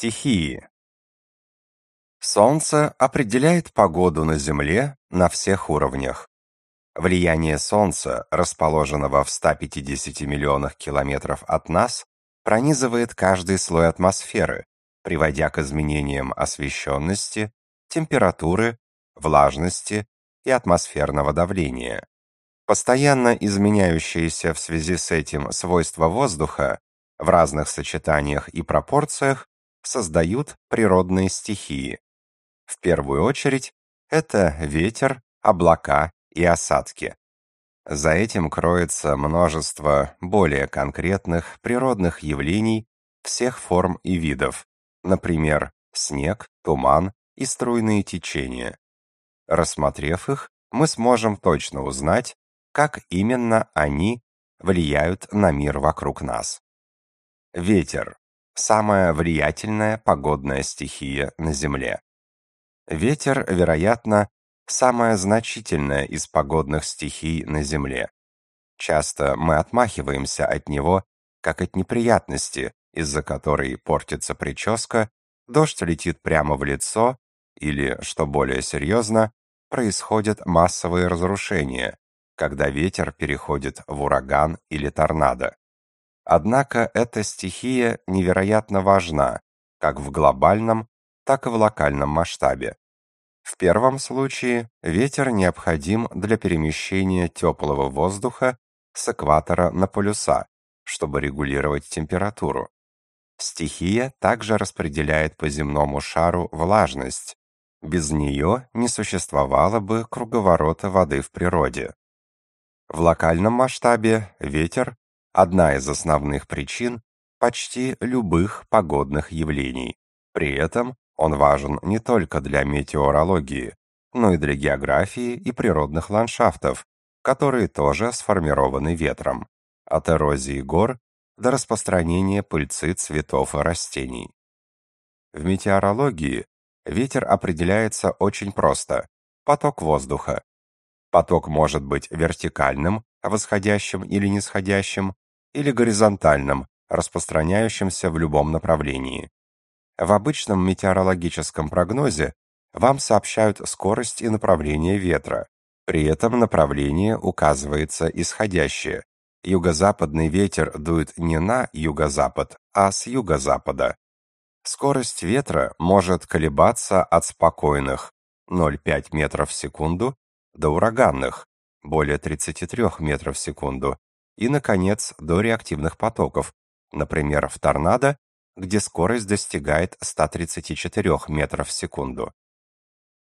Стихии. Солнце определяет погоду на Земле на всех уровнях. Влияние Солнца, расположенного в 150 миллионах километров от нас, пронизывает каждый слой атмосферы, приводя к изменениям освещенности, температуры, влажности и атмосферного давления. Постоянно изменяющиеся в связи с этим свойства воздуха в разных сочетаниях и пропорциях создают природные стихии. В первую очередь это ветер, облака и осадки. За этим кроется множество более конкретных природных явлений всех форм и видов, например, снег, туман и струйные течения. Рассмотрев их, мы сможем точно узнать, как именно они влияют на мир вокруг нас. Ветер – самая влиятельная погодная стихия на Земле. Ветер, вероятно, самая значительная из погодных стихий на Земле. Часто мы отмахиваемся от него, как от неприятности, из-за которой портится прическа, дождь летит прямо в лицо или, что более серьезно, происходят массовые разрушения, когда ветер переходит в ураган или торнадо. Однако эта стихия невероятно важна, как в глобальном, так и в локальном масштабе. В первом случае ветер необходим для перемещения теплого воздуха с экватора на полюса, чтобы регулировать температуру. Стихия также распределяет по земному шару влажность. Без нее не существовало бы круговорота воды в природе. В локальном масштабе ветер одна из основных причин почти любых погодных явлений. При этом он важен не только для метеорологии, но и для географии и природных ландшафтов, которые тоже сформированы ветром, от эрозии гор до распространения пыльцы цветов и растений. В метеорологии ветер определяется очень просто – поток воздуха. Поток может быть вертикальным, восходящим или нисходящим, или горизонтальным, распространяющимся в любом направлении. В обычном метеорологическом прогнозе вам сообщают скорость и направление ветра. При этом направление указывается исходящее. Юго-западный ветер дует не на юго-запад, а с юго-запада. Скорость ветра может колебаться от спокойных 0,5 метров в секунду до ураганных более 33 метров в секунду и, наконец, до реактивных потоков, например, в торнадо, где скорость достигает 134 метров в секунду.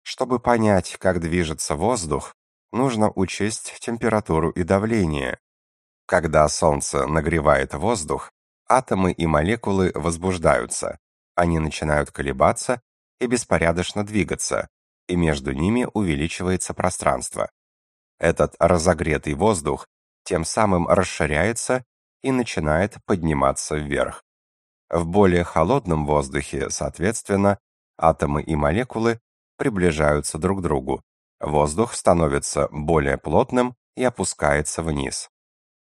Чтобы понять, как движется воздух, нужно учесть температуру и давление. Когда Солнце нагревает воздух, атомы и молекулы возбуждаются, они начинают колебаться и беспорядочно двигаться, и между ними увеличивается пространство. Этот разогретый воздух тем самым расширяется и начинает подниматься вверх. В более холодном воздухе, соответственно, атомы и молекулы приближаются друг к другу. Воздух становится более плотным и опускается вниз.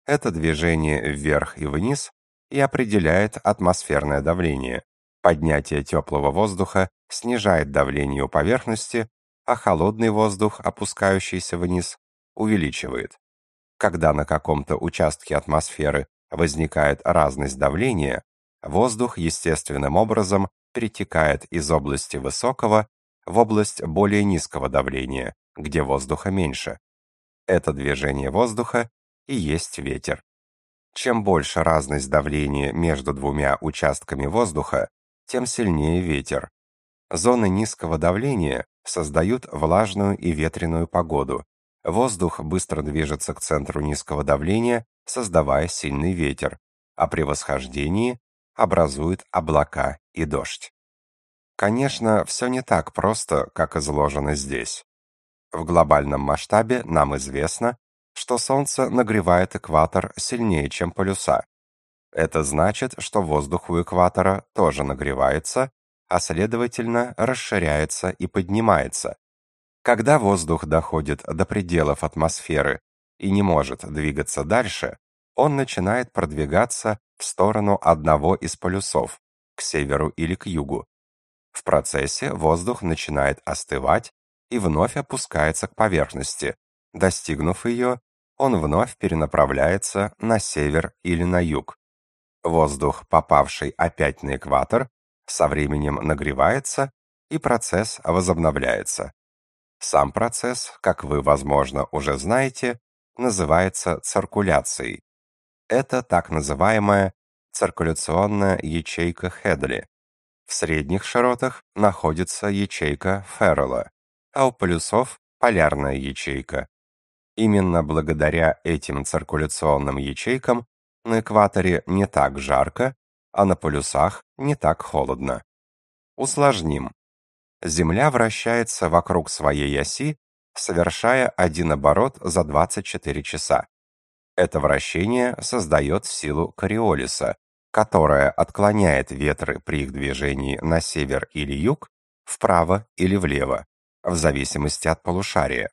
Это движение вверх и вниз и определяет атмосферное давление. Поднятие теплого воздуха снижает давление у поверхности, а холодный воздух, опускающийся вниз, увеличивает. Когда на каком-то участке атмосферы возникает разность давления, воздух естественным образом перетекает из области высокого в область более низкого давления, где воздуха меньше. Это движение воздуха и есть ветер. Чем больше разность давления между двумя участками воздуха, тем сильнее ветер. Зоны низкого давления создают влажную и ветреную погоду, Воздух быстро движется к центру низкого давления, создавая сильный ветер, а при восхождении образует облака и дождь. Конечно, все не так просто, как изложено здесь. В глобальном масштабе нам известно, что Солнце нагревает экватор сильнее, чем полюса. Это значит, что воздух у экватора тоже нагревается, а следовательно расширяется и поднимается, когда воздух доходит до пределов атмосферы и не может двигаться дальше, он начинает продвигаться в сторону одного из полюсов, к северу или к югу. В процессе воздух начинает остывать и вновь опускается к поверхности. Достигнув ее, он вновь перенаправляется на север или на юг. Воздух, попавший опять на экватор, со временем нагревается, и процесс возобновляется. Сам процесс, как вы, возможно, уже знаете, называется циркуляцией. Это так называемая циркуляционная ячейка Хедли. В средних широтах находится ячейка Феррелла, а у полюсов – полярная ячейка. Именно благодаря этим циркуляционным ячейкам на экваторе не так жарко, а на полюсах не так холодно. Усложним. Земля вращается вокруг своей оси, совершая один оборот за 24 часа. Это вращение создает силу Кориолиса, которая отклоняет ветры при их движении на север или юг, вправо или влево, в зависимости от полушария.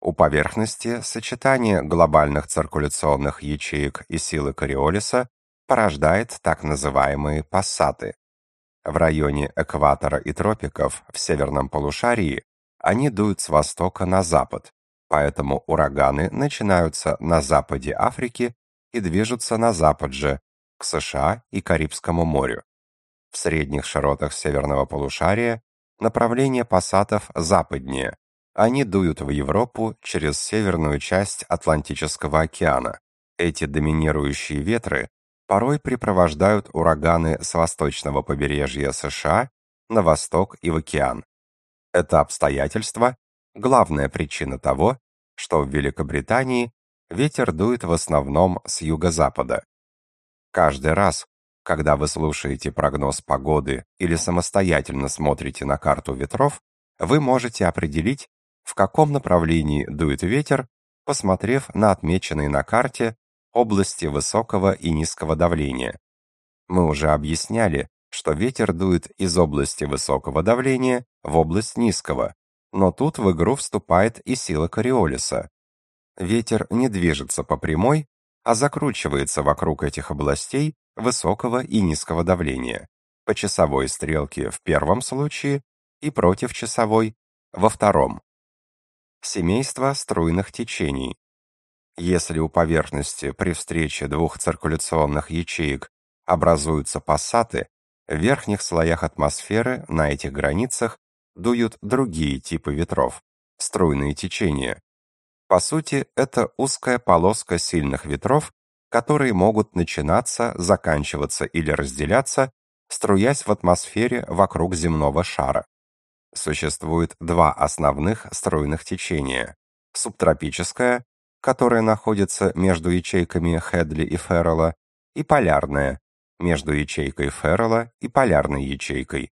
У поверхности сочетание глобальных циркуляционных ячеек и силы Кориолиса порождает так называемые пассаты. В районе экватора и тропиков в северном полушарии они дуют с востока на запад, поэтому ураганы начинаются на западе Африки и движутся на запад же, к США и Карибскому морю. В средних широтах северного полушария направление пассатов западнее. Они дуют в Европу через северную часть Атлантического океана. Эти доминирующие ветры порой припровождают ураганы с восточного побережья США на восток и в океан. Это обстоятельство – главная причина того, что в Великобритании ветер дует в основном с юго-запада. Каждый раз, когда вы слушаете прогноз погоды или самостоятельно смотрите на карту ветров, вы можете определить, в каком направлении дует ветер, посмотрев на отмеченные на карте области высокого и низкого давления. Мы уже объясняли, что ветер дует из области высокого давления в область низкого, но тут в игру вступает и сила Кориолиса. Ветер не движется по прямой, а закручивается вокруг этих областей высокого и низкого давления, по часовой стрелке в первом случае и против часовой во втором. Семейство струйных течений. Если у поверхности при встрече двух циркуляционных ячеек образуются пассаты, в верхних слоях атмосферы на этих границах дуют другие типы ветров струйные течения. По сути, это узкая полоска сильных ветров, которые могут начинаться, заканчиваться или разделяться, струясь в атмосфере вокруг земного шара. Существует два основных струйных течения: субтропическое которая находится между ячейками Хедли и Феррелла, и полярная, между ячейкой Феррелла и полярной ячейкой.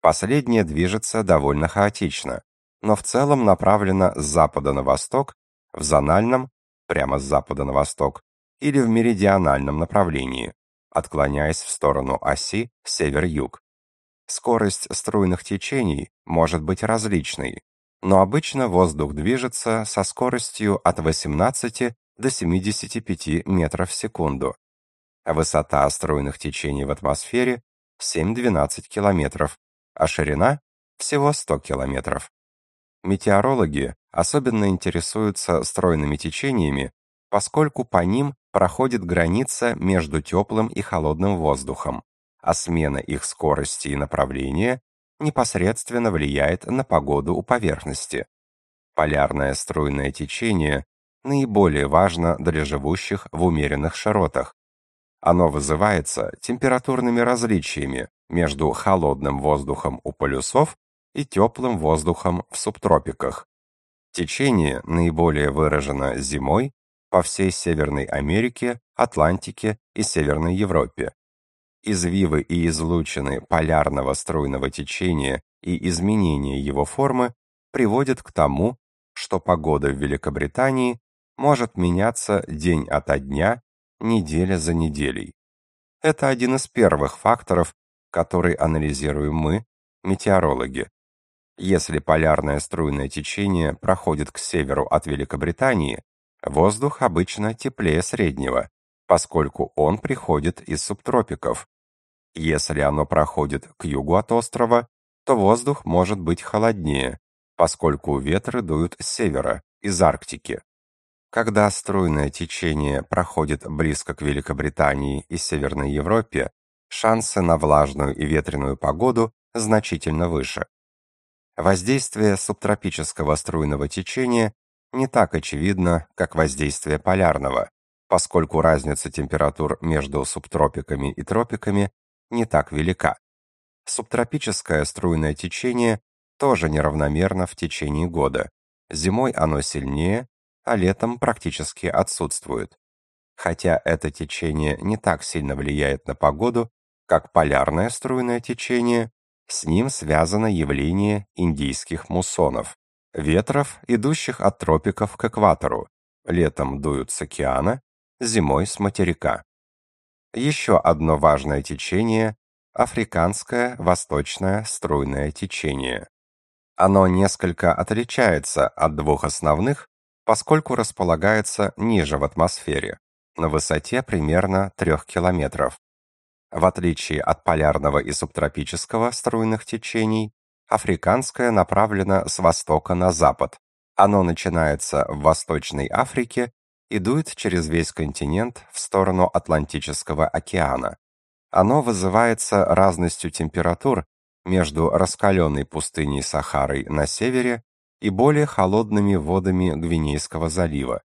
Последняя движется довольно хаотично, но в целом направлена с запада на восток, в зональном, прямо с запада на восток, или в меридиональном направлении, отклоняясь в сторону оси север-юг. Скорость струйных течений может быть различной, но обычно воздух движется со скоростью от 18 до 75 метров в секунду. А высота стройных течений в атмосфере 7-12 километров, а ширина всего 100 километров. Метеорологи особенно интересуются стройными течениями, поскольку по ним проходит граница между теплым и холодным воздухом, а смена их скорости и направления непосредственно влияет на погоду у поверхности. Полярное струйное течение наиболее важно для живущих в умеренных широтах. Оно вызывается температурными различиями между холодным воздухом у полюсов и теплым воздухом в субтропиках. Течение наиболее выражено зимой по всей Северной Америке, Атлантике и Северной Европе, извивы и излучины полярного струйного течения и изменение его формы приводят к тому, что погода в Великобритании может меняться день ото дня, неделя за неделей. Это один из первых факторов, который анализируем мы, метеорологи. Если полярное струйное течение проходит к северу от Великобритании, воздух обычно теплее среднего, поскольку он приходит из субтропиков, Если оно проходит к югу от острова, то воздух может быть холоднее, поскольку ветры дуют с севера, из Арктики. Когда струйное течение проходит близко к Великобритании и Северной Европе, шансы на влажную и ветреную погоду значительно выше. Воздействие субтропического струйного течения не так очевидно, как воздействие полярного, поскольку разница температур между субтропиками и тропиками не так велика. Субтропическое струйное течение тоже неравномерно в течение года. Зимой оно сильнее, а летом практически отсутствует. Хотя это течение не так сильно влияет на погоду, как полярное струйное течение, с ним связано явление индийских муссонов, ветров, идущих от тропиков к экватору. Летом дуют с океана, зимой с материка. Еще одно важное течение – африканское восточное струйное течение. Оно несколько отличается от двух основных, поскольку располагается ниже в атмосфере, на высоте примерно 3 километров. В отличие от полярного и субтропического струйных течений, африканское направлено с востока на запад. Оно начинается в Восточной Африке и дует через весь континент в сторону Атлантического океана. Оно вызывается разностью температур между раскаленной пустыней Сахарой на севере и более холодными водами Гвинейского залива.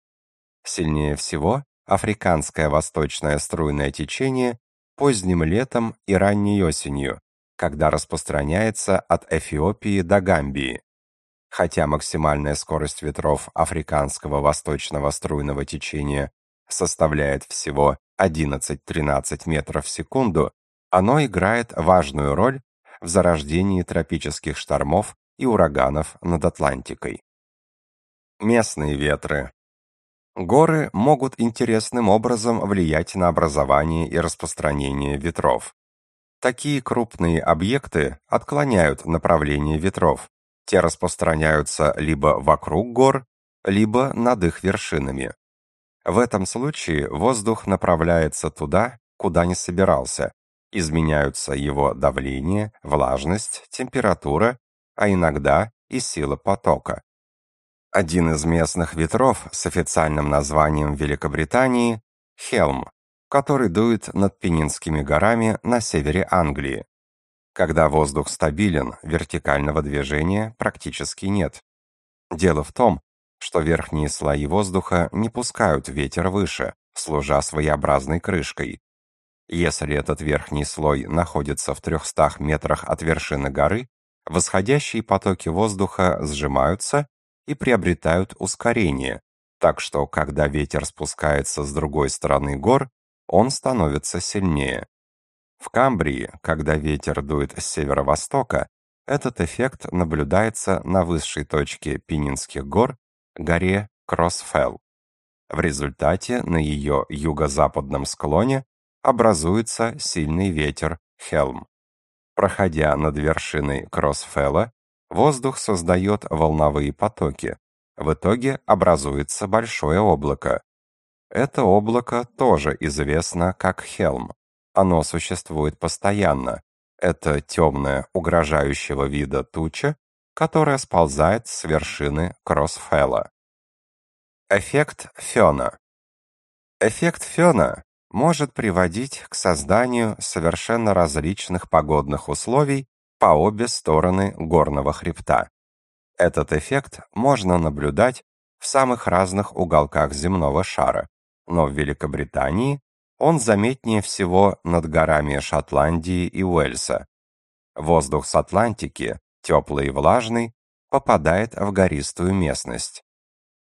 Сильнее всего африканское восточное струйное течение поздним летом и ранней осенью, когда распространяется от Эфиопии до Гамбии. Хотя максимальная скорость ветров африканского восточного струйного течения составляет всего 11-13 метров в секунду, оно играет важную роль в зарождении тропических штормов и ураганов над Атлантикой. Местные ветры Горы могут интересным образом влиять на образование и распространение ветров. Такие крупные объекты отклоняют направление ветров. Те распространяются либо вокруг гор, либо над их вершинами. В этом случае воздух направляется туда, куда не собирался. Изменяются его давление, влажность, температура, а иногда и сила потока. Один из местных ветров с официальным названием Великобритании – Хелм, который дует над Пенинскими горами на севере Англии. Когда воздух стабилен, вертикального движения практически нет. Дело в том, что верхние слои воздуха не пускают ветер выше, служа своеобразной крышкой. Если этот верхний слой находится в 300 метрах от вершины горы, восходящие потоки воздуха сжимаются и приобретают ускорение, так что когда ветер спускается с другой стороны гор, он становится сильнее. В Камбрии, когда ветер дует с северо-востока, этот эффект наблюдается на высшей точке Пенинских гор, горе Кроссфелл. В результате на ее юго-западном склоне образуется сильный ветер Хелм. Проходя над вершиной Кроссфелла, Воздух создает волновые потоки. В итоге образуется большое облако. Это облако тоже известно как Хелм. Оно существует постоянно. Это темная, угрожающего вида туча, которая сползает с вершины Кроссфелла. Эффект Фёна. Эффект Фёна может приводить к созданию совершенно различных погодных условий по обе стороны горного хребта. Этот эффект можно наблюдать в самых разных уголках земного шара, но в Великобритании он заметнее всего над горами Шотландии и Уэльса. Воздух с Атлантики, теплый и влажный, попадает в гористую местность.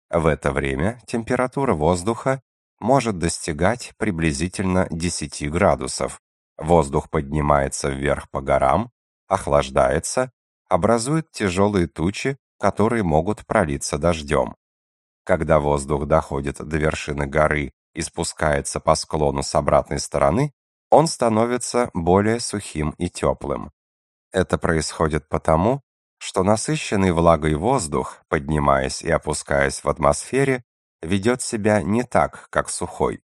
В это время температура воздуха может достигать приблизительно 10 градусов. Воздух поднимается вверх по горам, охлаждается, образует тяжелые тучи, которые могут пролиться дождем. Когда воздух доходит до вершины горы и спускается по склону с обратной стороны, он становится более сухим и теплым. Это происходит потому, что насыщенный влагой воздух, поднимаясь и опускаясь в атмосфере, ведет себя не так, как сухой.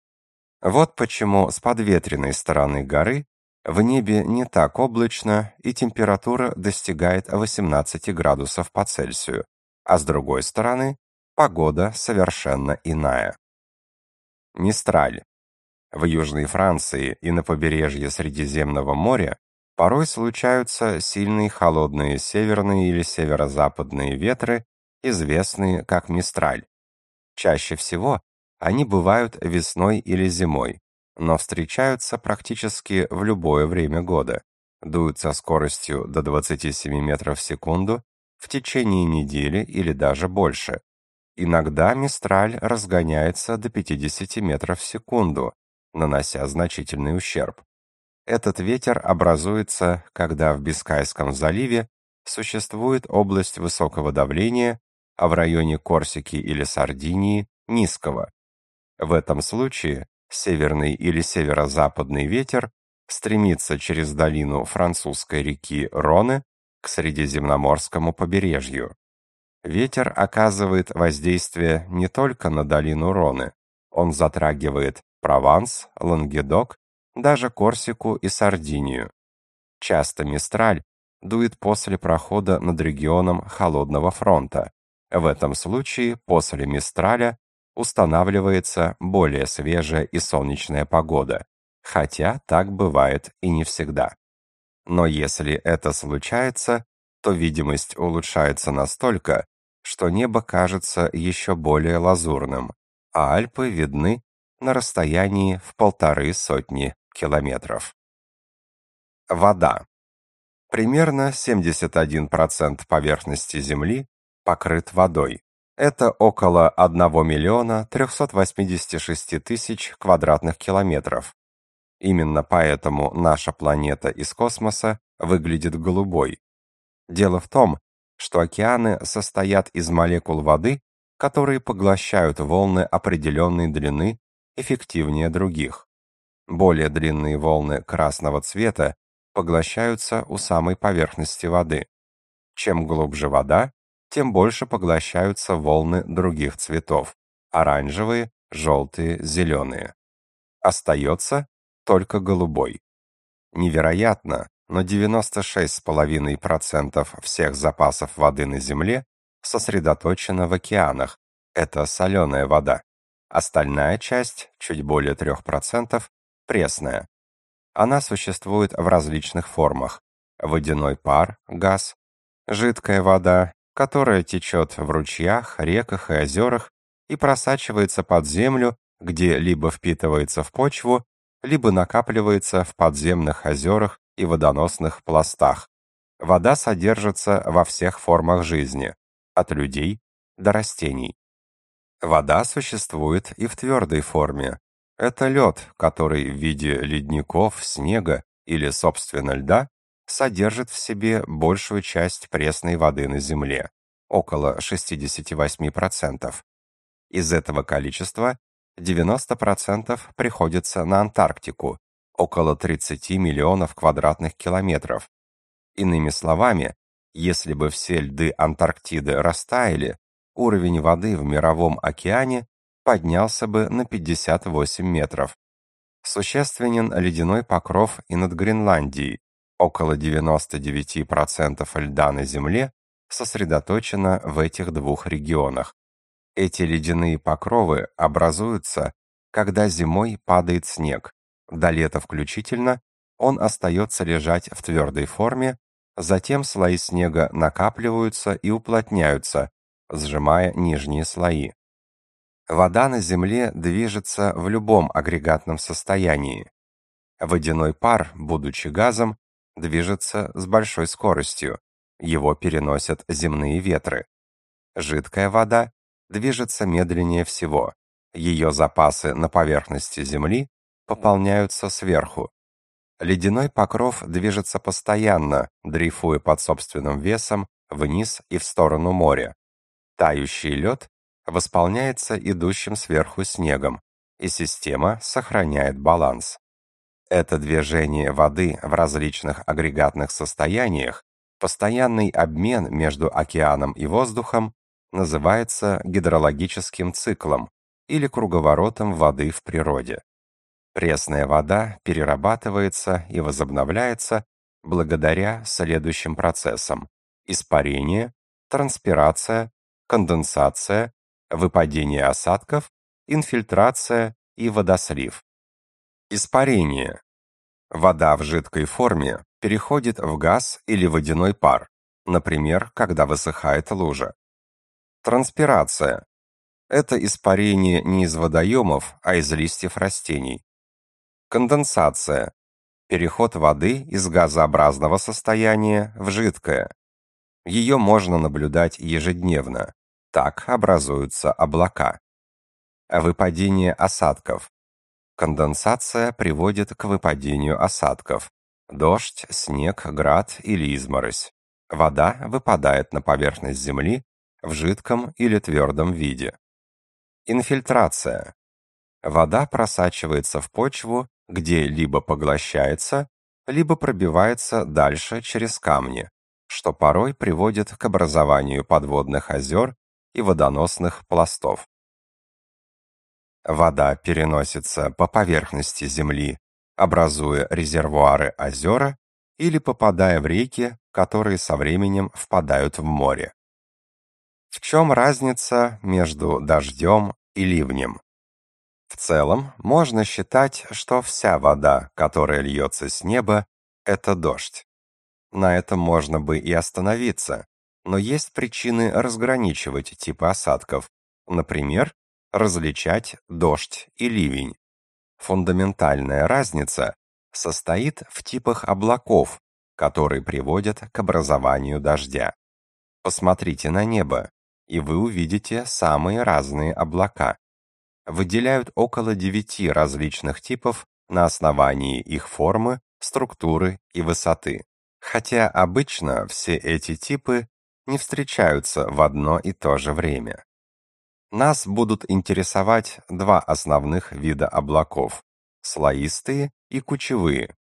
Вот почему с подветренной стороны горы В небе не так облачно, и температура достигает 18 градусов по Цельсию, а с другой стороны, погода совершенно иная. Мистраль. В Южной Франции и на побережье Средиземного моря порой случаются сильные холодные северные или северо-западные ветры, известные как мистраль. Чаще всего они бывают весной или зимой, но встречаются практически в любое время года. Дуют со скоростью до 27 метров в секунду в течение недели или даже больше. Иногда мистраль разгоняется до 50 метров в секунду, нанося значительный ущерб. Этот ветер образуется, когда в Бискайском заливе существует область высокого давления, а в районе Корсики или Сардинии низкого. В этом случае северный или северо-западный ветер стремится через долину французской реки Роны к Средиземноморскому побережью. Ветер оказывает воздействие не только на долину Роны, он затрагивает Прованс, Лангедок, даже Корсику и Сардинию. Часто Мистраль дует после прохода над регионом холодного фронта. В этом случае после Мистраля устанавливается более свежая и солнечная погода, хотя так бывает и не всегда. Но если это случается, то видимость улучшается настолько, что небо кажется еще более лазурным, а Альпы видны на расстоянии в полторы сотни километров. Вода. Примерно 71% поверхности Земли покрыт водой. Это около 1 миллиона 386 тысяч квадратных километров. Именно поэтому наша планета из космоса выглядит голубой. Дело в том, что океаны состоят из молекул воды, которые поглощают волны определенной длины эффективнее других. Более длинные волны красного цвета поглощаются у самой поверхности воды. Чем глубже вода, тем больше поглощаются волны других цветов – оранжевые, желтые, зеленые. Остается только голубой. Невероятно, но 96,5% всех запасов воды на Земле сосредоточено в океанах. Это соленая вода. Остальная часть, чуть более 3%, пресная. Она существует в различных формах. Водяной пар, газ, жидкая вода которая течет в ручьях, реках и озерах и просачивается под землю, где либо впитывается в почву, либо накапливается в подземных озерах и водоносных пластах. Вода содержится во всех формах жизни, от людей до растений. Вода существует и в твердой форме. Это лед, который в виде ледников, снега или, собственно, льда содержит в себе большую часть пресной воды на Земле, около 68%. Из этого количества 90% приходится на Антарктику, около 30 миллионов квадратных километров. Иными словами, если бы все льды Антарктиды растаяли, уровень воды в мировом океане поднялся бы на 58 метров. Существенен ледяной покров и над Гренландией, Около 99% льда на Земле сосредоточено в этих двух регионах. Эти ледяные покровы образуются, когда зимой падает снег. До лета включительно он остается лежать в твердой форме, затем слои снега накапливаются и уплотняются, сжимая нижние слои. Вода на Земле движется в любом агрегатном состоянии. Водяной пар, будучи газом, движется с большой скоростью. Его переносят земные ветры. Жидкая вода движется медленнее всего. Ее запасы на поверхности Земли пополняются сверху. Ледяной покров движется постоянно, дрейфуя под собственным весом вниз и в сторону моря. Тающий лед восполняется идущим сверху снегом, и система сохраняет баланс. Это движение воды в различных агрегатных состояниях, постоянный обмен между океаном и воздухом называется гидрологическим циклом или круговоротом воды в природе. Пресная вода перерабатывается и возобновляется благодаря следующим процессам: испарение, транспирация, конденсация, выпадение осадков, инфильтрация и водослив. Испарение. Вода в жидкой форме переходит в газ или водяной пар, например, когда высыхает лужа. Транспирация. Это испарение не из водоемов, а из листьев растений. Конденсация. Переход воды из газообразного состояния в жидкое. Ее можно наблюдать ежедневно. Так образуются облака. Выпадение осадков. Конденсация приводит к выпадению осадков. Дождь, снег, град или изморозь. Вода выпадает на поверхность земли в жидком или твердом виде. Инфильтрация. Вода просачивается в почву, где либо поглощается, либо пробивается дальше через камни, что порой приводит к образованию подводных озер и водоносных пластов. Вода переносится по поверхности земли, образуя резервуары озера или попадая в реки, которые со временем впадают в море. В чем разница между дождем и ливнем? В целом, можно считать, что вся вода, которая льется с неба, это дождь. На этом можно бы и остановиться, но есть причины разграничивать типы осадков. Например, различать дождь и ливень. Фундаментальная разница состоит в типах облаков, которые приводят к образованию дождя. Посмотрите на небо, и вы увидите самые разные облака. Выделяют около девяти различных типов на основании их формы, структуры и высоты. Хотя обычно все эти типы не встречаются в одно и то же время. Нас будут интересовать два основных вида облаков – слоистые и кучевые.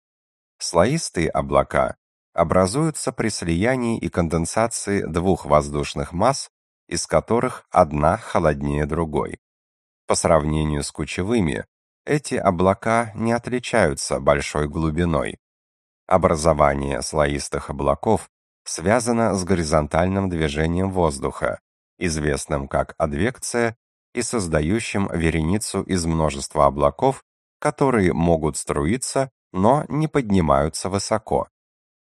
Слоистые облака образуются при слиянии и конденсации двух воздушных масс, из которых одна холоднее другой. По сравнению с кучевыми, эти облака не отличаются большой глубиной. Образование слоистых облаков связано с горизонтальным движением воздуха, известным как адвекция, и создающим вереницу из множества облаков, которые могут струиться, но не поднимаются высоко.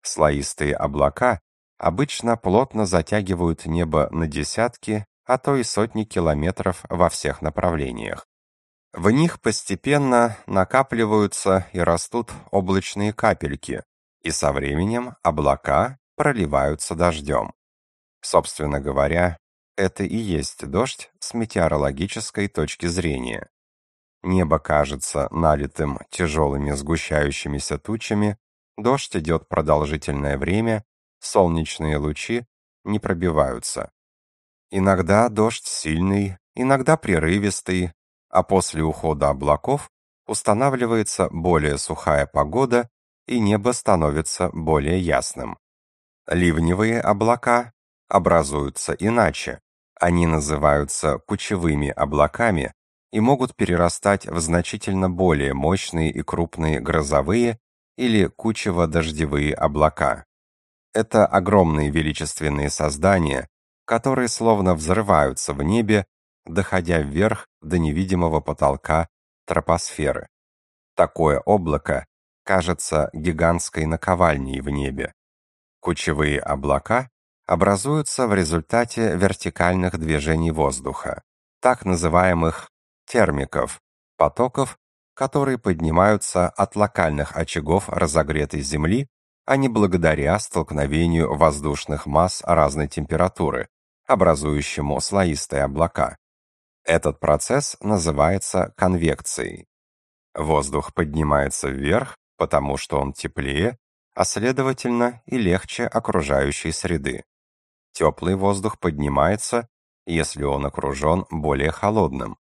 Слоистые облака обычно плотно затягивают небо на десятки, а то и сотни километров во всех направлениях. В них постепенно накапливаются и растут облачные капельки, и со временем облака проливаются дождем. Собственно говоря, это и есть дождь с метеорологической точки зрения. Небо кажется налитым тяжелыми сгущающимися тучами, дождь идет продолжительное время, солнечные лучи не пробиваются. Иногда дождь сильный, иногда прерывистый, а после ухода облаков устанавливается более сухая погода и небо становится более ясным. Ливневые облака образуются иначе. Они называются кучевыми облаками и могут перерастать в значительно более мощные и крупные грозовые или кучево-дождевые облака. Это огромные величественные создания, которые словно взрываются в небе, доходя вверх до невидимого потолка тропосферы. Такое облако кажется гигантской наковальней в небе. Кучевые облака образуются в результате вертикальных движений воздуха, так называемых термиков, потоков, которые поднимаются от локальных очагов разогретой Земли, а не благодаря столкновению воздушных масс разной температуры, образующему слоистые облака. Этот процесс называется конвекцией. Воздух поднимается вверх, потому что он теплее, а следовательно и легче окружающей среды. Теплый воздух поднимается, если он окружен более холодным.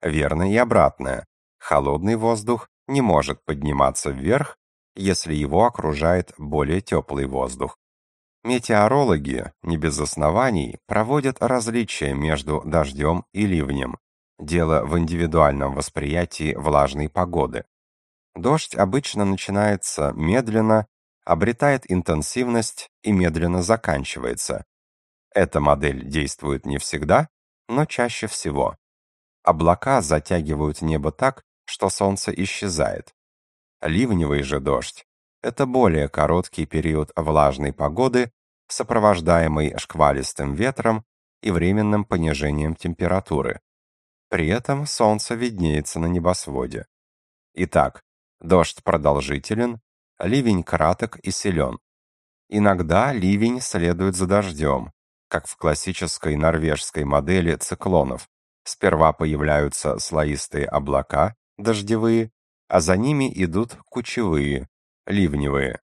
Верно и обратное. Холодный воздух не может подниматься вверх, если его окружает более теплый воздух. Метеорологи, не без оснований, проводят различия между дождем и ливнем. Дело в индивидуальном восприятии влажной погоды. Дождь обычно начинается медленно, обретает интенсивность и медленно заканчивается. Эта модель действует не всегда, но чаще всего. Облака затягивают небо так, что солнце исчезает. Ливневый же дождь – это более короткий период влажной погоды, сопровождаемый шквалистым ветром и временным понижением температуры. При этом солнце виднеется на небосводе. Итак, дождь продолжителен, ливень краток и силен. Иногда ливень следует за дождем, как в классической норвежской модели циклонов. Сперва появляются слоистые облака, дождевые, а за ними идут кучевые, ливневые.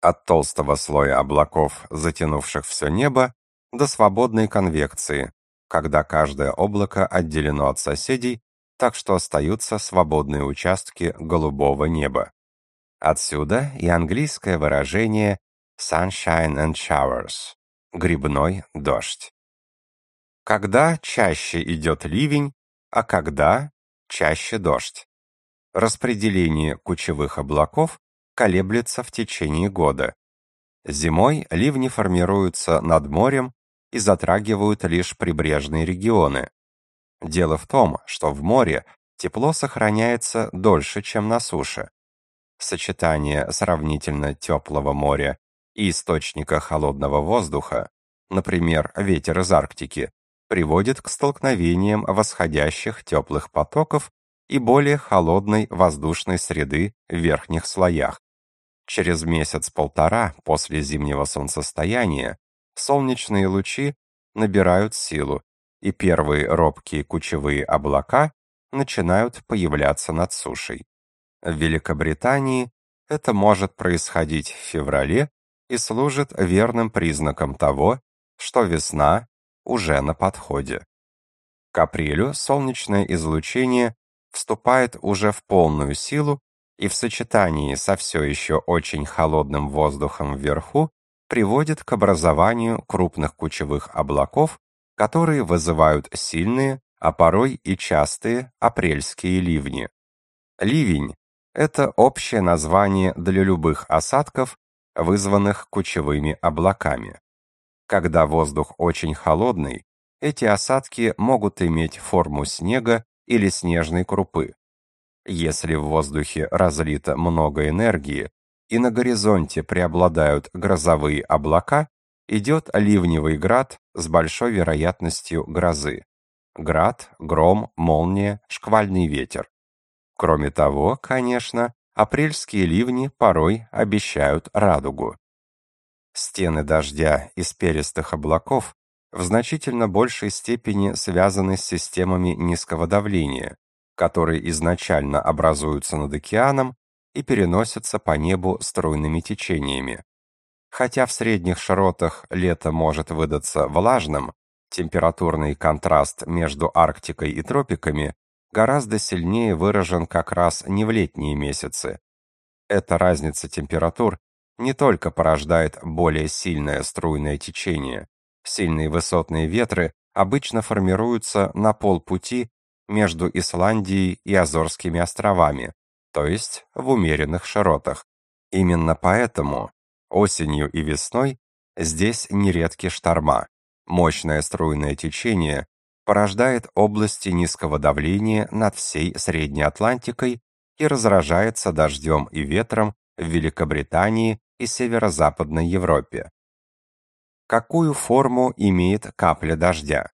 От толстого слоя облаков, затянувших все небо, до свободной конвекции, когда каждое облако отделено от соседей, так что остаются свободные участки голубого неба. Отсюда и английское выражение sunshine and showers – грибной дождь. Когда чаще идет ливень, а когда чаще дождь. Распределение кучевых облаков колеблется в течение года. Зимой ливни формируются над морем и затрагивают лишь прибрежные регионы. Дело в том, что в море тепло сохраняется дольше, чем на суше. Сочетание сравнительно теплого моря и источника холодного воздуха, например, ветер из Арктики, приводит к столкновениям восходящих теплых потоков и более холодной воздушной среды в верхних слоях. Через месяц-полтора после зимнего солнцестояния солнечные лучи набирают силу, и первые робкие кучевые облака начинают появляться над сушей. В Великобритании это может происходить в феврале и служит верным признаком того, что весна уже на подходе. К апрелю солнечное излучение вступает уже в полную силу и в сочетании со все еще очень холодным воздухом вверху приводит к образованию крупных кучевых облаков, которые вызывают сильные, а порой и частые апрельские ливни. Ливень – это общее название для любых осадков, вызванных кучевыми облаками. Когда воздух очень холодный, эти осадки могут иметь форму снега или снежной крупы. Если в воздухе разлито много энергии, и на горизонте преобладают грозовые облака, идет ливневый град с большой вероятностью грозы. Град, гром, молния, шквальный ветер. Кроме того, конечно, апрельские ливни порой обещают радугу. Стены дождя из перистых облаков в значительно большей степени связаны с системами низкого давления, которые изначально образуются над океаном и переносятся по небу струйными течениями. Хотя в средних широтах лето может выдаться влажным, температурный контраст между Арктикой и тропиками гораздо сильнее выражен как раз не в летние месяцы. Эта разница температур не только порождает более сильное струйное течение. Сильные высотные ветры обычно формируются на полпути между Исландией и Азорскими островами, то есть в умеренных широтах. Именно поэтому осенью и весной здесь нередки шторма. Мощное струйное течение порождает области низкого давления над всей Средней Атлантикой и разражается дождем и ветром в Великобритании и Северо-Западной Европе. Какую форму имеет капля дождя?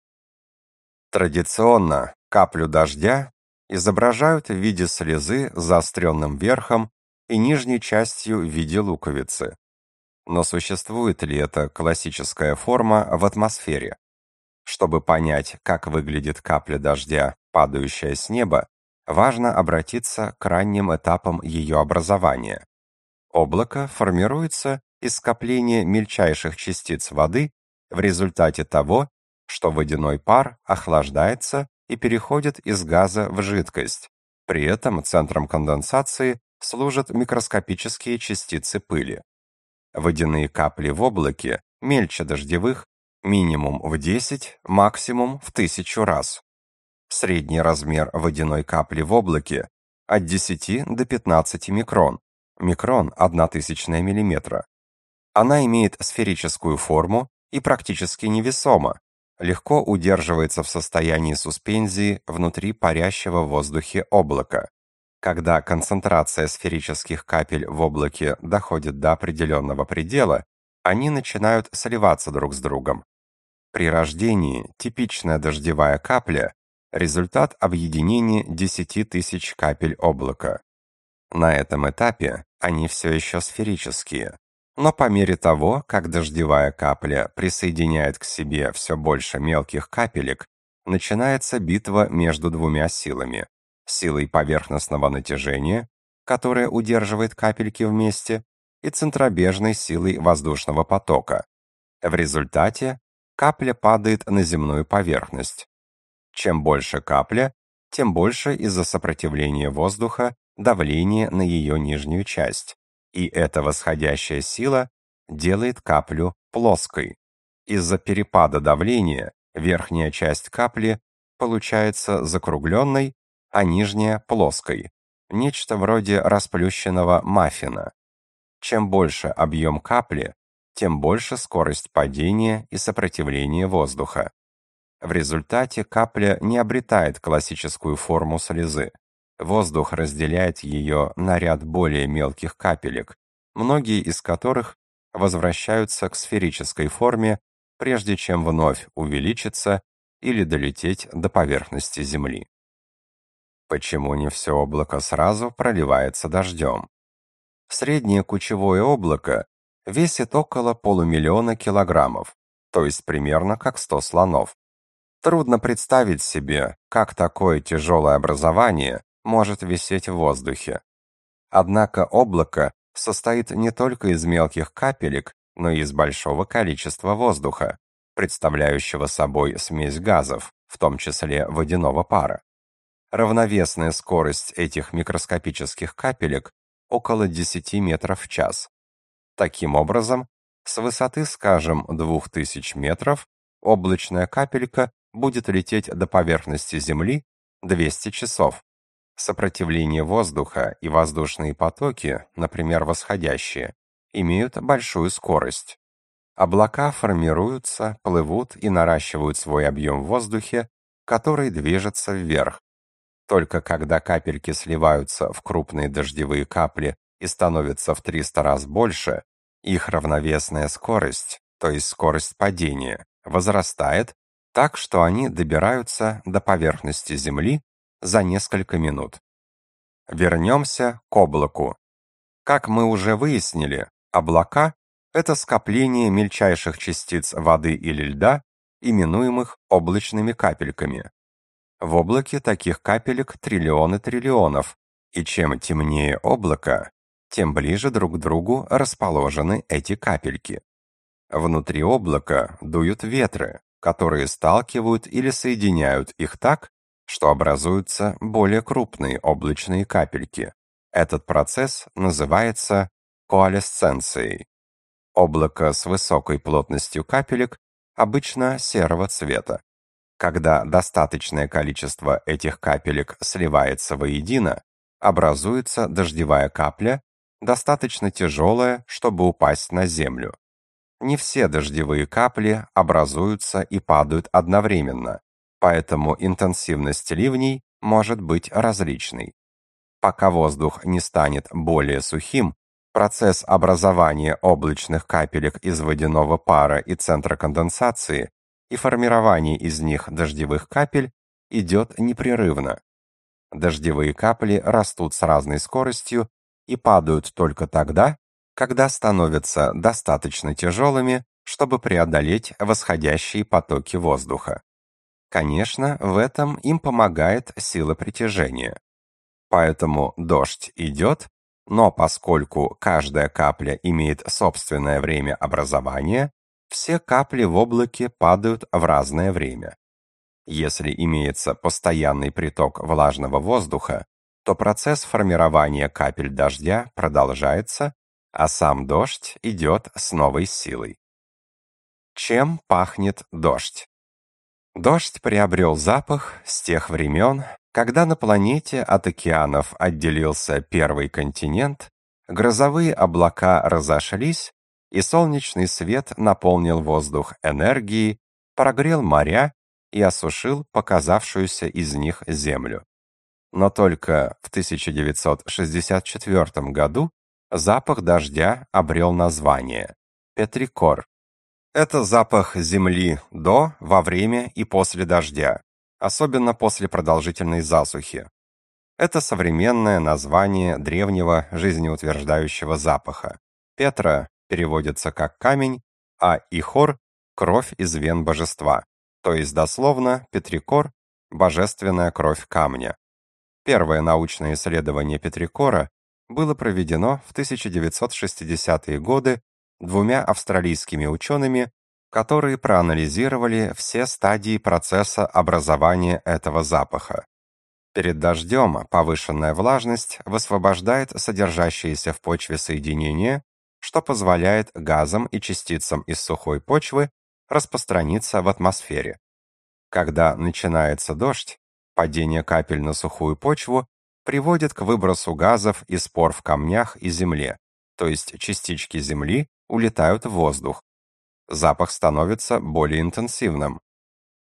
Традиционно каплю дождя изображают в виде слезы с заостренным верхом и нижней частью в виде луковицы. Но существует ли эта классическая форма в атмосфере? Чтобы понять, как выглядит капля дождя, падающая с неба, важно обратиться к ранним этапам ее образования. Облако формируется из скопления мельчайших частиц воды в результате того, что водяной пар охлаждается и переходит из газа в жидкость. При этом центром конденсации служат микроскопические частицы пыли. Водяные капли в облаке мельче дождевых минимум в 10, максимум в 1000 раз. Средний размер водяной капли в облаке от 10 до 15 микрон. Микрон – 1 тысячная миллиметра. Она имеет сферическую форму и практически невесома, легко удерживается в состоянии суспензии внутри парящего в воздухе облака. Когда концентрация сферических капель в облаке доходит до определенного предела, они начинают сливаться друг с другом. При рождении типичная дождевая капля – результат объединения 10 тысяч капель облака. На этом этапе они все еще сферические, но по мере того, как дождевая капля присоединяет к себе все больше мелких капелек, начинается битва между двумя силами – силой поверхностного натяжения, которая удерживает капельки вместе, и центробежной силой воздушного потока. В результате капля падает на земную поверхность. Чем больше капля, тем больше из-за сопротивления воздуха давление на ее нижнюю часть, и эта восходящая сила делает каплю плоской. Из-за перепада давления верхняя часть капли получается закругленной, а нижняя плоской, нечто вроде расплющенного маффина. Чем больше объем капли, тем больше скорость падения и сопротивление воздуха. В результате капля не обретает классическую форму слезы. Воздух разделяет ее на ряд более мелких капелек, многие из которых возвращаются к сферической форме, прежде чем вновь увеличиться или долететь до поверхности Земли. Почему не все облако сразу проливается дождем? Среднее кучевое облако весит около полумиллиона килограммов, то есть примерно как 100 слонов. Трудно представить себе, как такое тяжелое образование может висеть в воздухе. Однако облако состоит не только из мелких капелек, но и из большого количества воздуха, представляющего собой смесь газов, в том числе водяного пара. Равновесная скорость этих микроскопических капелек около 10 метров в час. Таким образом, с высоты, скажем, 2000 метров, облачная капелька будет лететь до поверхности Земли 200 часов. Сопротивление воздуха и воздушные потоки, например, восходящие, имеют большую скорость. Облака формируются, плывут и наращивают свой объем в воздухе, который движется вверх. Только когда капельки сливаются в крупные дождевые капли и становятся в 300 раз больше, их равновесная скорость, то есть скорость падения, возрастает так, что они добираются до поверхности Земли за несколько минут. Вернемся к облаку. Как мы уже выяснили, облака – это скопление мельчайших частиц воды или льда, именуемых облачными капельками. В облаке таких капелек триллионы триллионов, и чем темнее облако, тем ближе друг к другу расположены эти капельки. Внутри облака дуют ветры, которые сталкивают или соединяют их так, что образуются более крупные облачные капельки. Этот процесс называется коалесценцией. Облако с высокой плотностью капелек обычно серого цвета. Когда достаточное количество этих капелек сливается воедино, образуется дождевая капля, достаточно тяжелая, чтобы упасть на землю. Не все дождевые капли образуются и падают одновременно поэтому интенсивность ливней может быть различной. Пока воздух не станет более сухим, процесс образования облачных капелек из водяного пара и центра конденсации и формирование из них дождевых капель идет непрерывно. Дождевые капли растут с разной скоростью и падают только тогда, когда становятся достаточно тяжелыми, чтобы преодолеть восходящие потоки воздуха. Конечно, в этом им помогает сила притяжения. Поэтому дождь идет, но поскольку каждая капля имеет собственное время образования, все капли в облаке падают в разное время. Если имеется постоянный приток влажного воздуха, то процесс формирования капель дождя продолжается, а сам дождь идет с новой силой. Чем пахнет дождь? Дождь приобрел запах с тех времен, Когда на планете от океанов отделился первый континент, грозовые облака разошлись, и солнечный свет наполнил воздух энергией, прогрел моря и осушил показавшуюся из них землю. Но только в 1964 году запах дождя обрел название петрикор. Это запах земли до, во время и после дождя, особенно после продолжительной засухи. Это современное название древнего жизнеутверждающего запаха. Петра переводится как камень, а ихор кровь из вен божества, то есть дословно петрикор божественная кровь камня. Первое научное исследование петрикора было проведено в 1960-е годы двумя австралийскими учеными, которые проанализировали все стадии процесса образования этого запаха. Перед дождем повышенная влажность высвобождает содержащиеся в почве соединения, что позволяет газам и частицам из сухой почвы распространиться в атмосфере. Когда начинается дождь, падение капель на сухую почву приводит к выбросу газов и спор в камнях и земле, то есть частички земли улетают в воздух. Запах становится более интенсивным.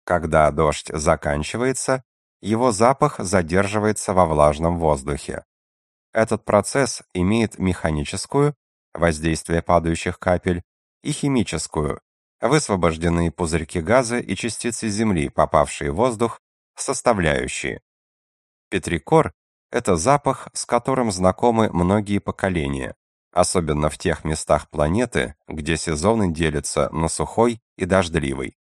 Когда дождь заканчивается, его запах задерживается во влажном воздухе. Этот процесс имеет механическую, воздействие падающих капель, и химическую, высвобожденные пузырьки газа и частицы земли, попавшие в воздух, составляющие. Петрикор – это запах, с которым знакомы многие поколения особенно в тех местах планеты, где сезоны делятся на сухой и дождливый.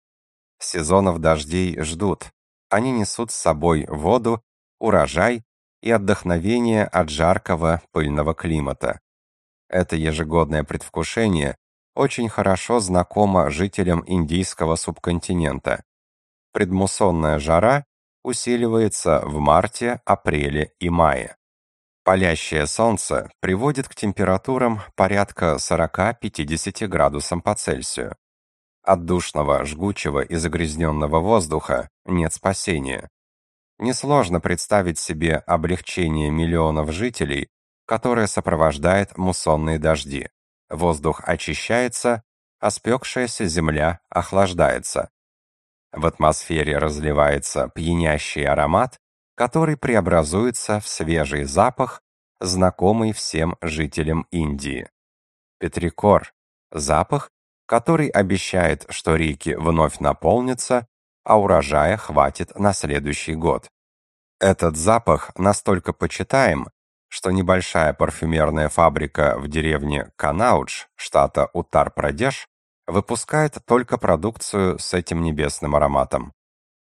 Сезонов дождей ждут. Они несут с собой воду, урожай и отдохновение от жаркого пыльного климата. Это ежегодное предвкушение очень хорошо знакомо жителям индийского субконтинента. Предмуссонная жара усиливается в марте, апреле и мае. Палящее солнце приводит к температурам порядка 40-50 градусам по Цельсию. От душного, жгучего и загрязненного воздуха нет спасения. Несложно представить себе облегчение миллионов жителей, которое сопровождает муссонные дожди. Воздух очищается, а спекшаяся земля охлаждается. В атмосфере разливается пьянящий аромат, который преобразуется в свежий запах, знакомый всем жителям Индии. Петрикор – запах, который обещает, что реки вновь наполнятся, а урожая хватит на следующий год. Этот запах настолько почитаем, что небольшая парфюмерная фабрика в деревне Канаудж, штата Уттар-Прадеш, выпускает только продукцию с этим небесным ароматом.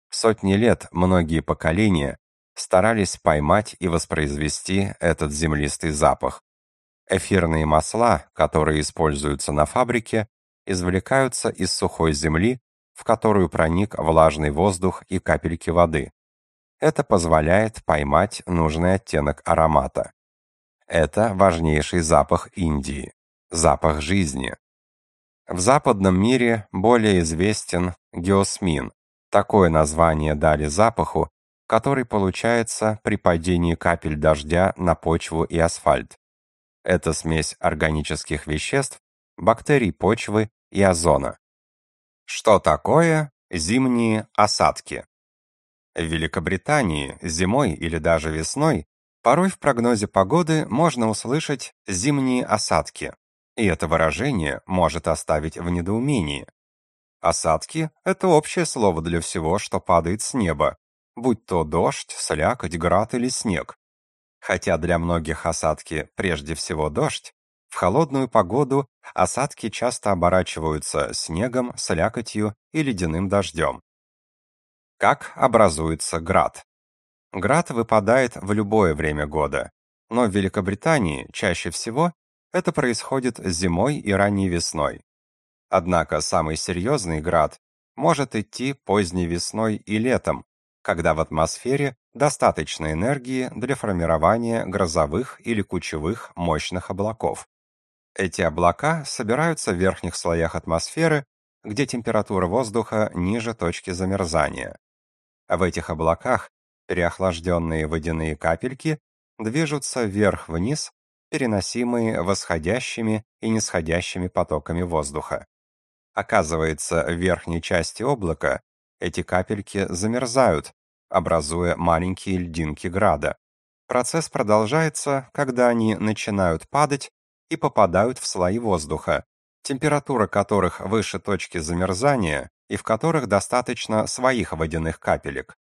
Сотни лет многие поколения старались поймать и воспроизвести этот землистый запах. Эфирные масла, которые используются на фабрике, извлекаются из сухой земли, в которую проник влажный воздух и капельки воды. Это позволяет поймать нужный оттенок аромата. Это важнейший запах Индии, запах жизни. В западном мире более известен геосмин. Такое название дали запаху, который получается при падении капель дождя на почву и асфальт. Это смесь органических веществ, бактерий почвы и озона. Что такое зимние осадки? В Великобритании зимой или даже весной порой в прогнозе погоды можно услышать зимние осадки, и это выражение может оставить в недоумении. Осадки – это общее слово для всего, что падает с неба, будь то дождь, слякоть, град или снег. Хотя для многих осадки прежде всего дождь, в холодную погоду осадки часто оборачиваются снегом, слякотью и ледяным дождем. Как образуется град? Град выпадает в любое время года, но в Великобритании чаще всего это происходит зимой и ранней весной. Однако самый серьезный град может идти поздней весной и летом, когда в атмосфере достаточно энергии для формирования грозовых или кучевых мощных облаков. Эти облака собираются в верхних слоях атмосферы, где температура воздуха ниже точки замерзания. В этих облаках Переохлажденные водяные капельки движутся вверх-вниз, переносимые восходящими и нисходящими потоками воздуха. Оказывается, в верхней части облака эти капельки замерзают, образуя маленькие льдинки града. Процесс продолжается, когда они начинают падать и попадают в слои воздуха, температура которых выше точки замерзания и в которых достаточно своих водяных капелек.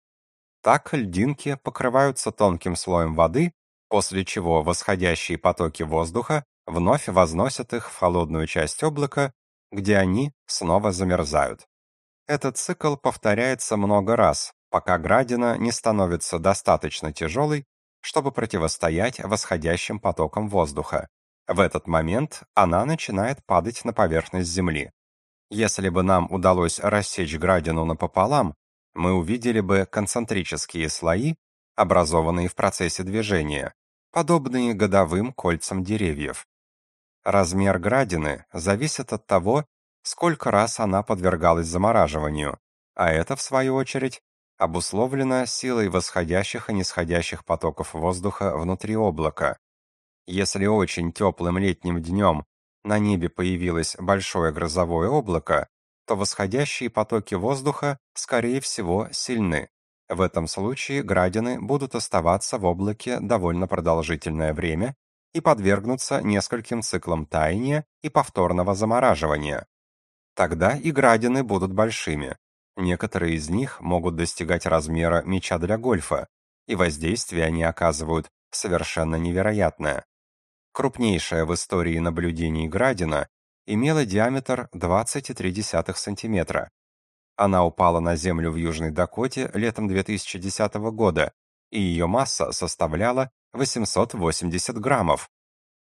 Так льдинки покрываются тонким слоем воды, после чего восходящие потоки воздуха вновь возносят их в холодную часть облака, где они снова замерзают. Этот цикл повторяется много раз, пока градина не становится достаточно тяжелой, чтобы противостоять восходящим потокам воздуха. В этот момент она начинает падать на поверхность Земли. Если бы нам удалось рассечь градину напополам, мы увидели бы концентрические слои, образованные в процессе движения, подобные годовым кольцам деревьев. Размер градины зависит от того, сколько раз она подвергалась замораживанию, а это, в свою очередь, обусловлено силой восходящих и нисходящих потоков воздуха внутри облака. Если очень теплым летним днем на небе появилось большое грозовое облако, то восходящие потоки воздуха, скорее всего, сильны. В этом случае градины будут оставаться в облаке довольно продолжительное время и подвергнуться нескольким циклам таяния и повторного замораживания. Тогда и градины будут большими. Некоторые из них могут достигать размера мяча для гольфа, и воздействие они оказывают совершенно невероятное. Крупнейшая в истории наблюдений градина имела диаметр 20,3 см. Она упала на землю в Южной Дакоте летом 2010 года, и ее масса составляла 880 граммов.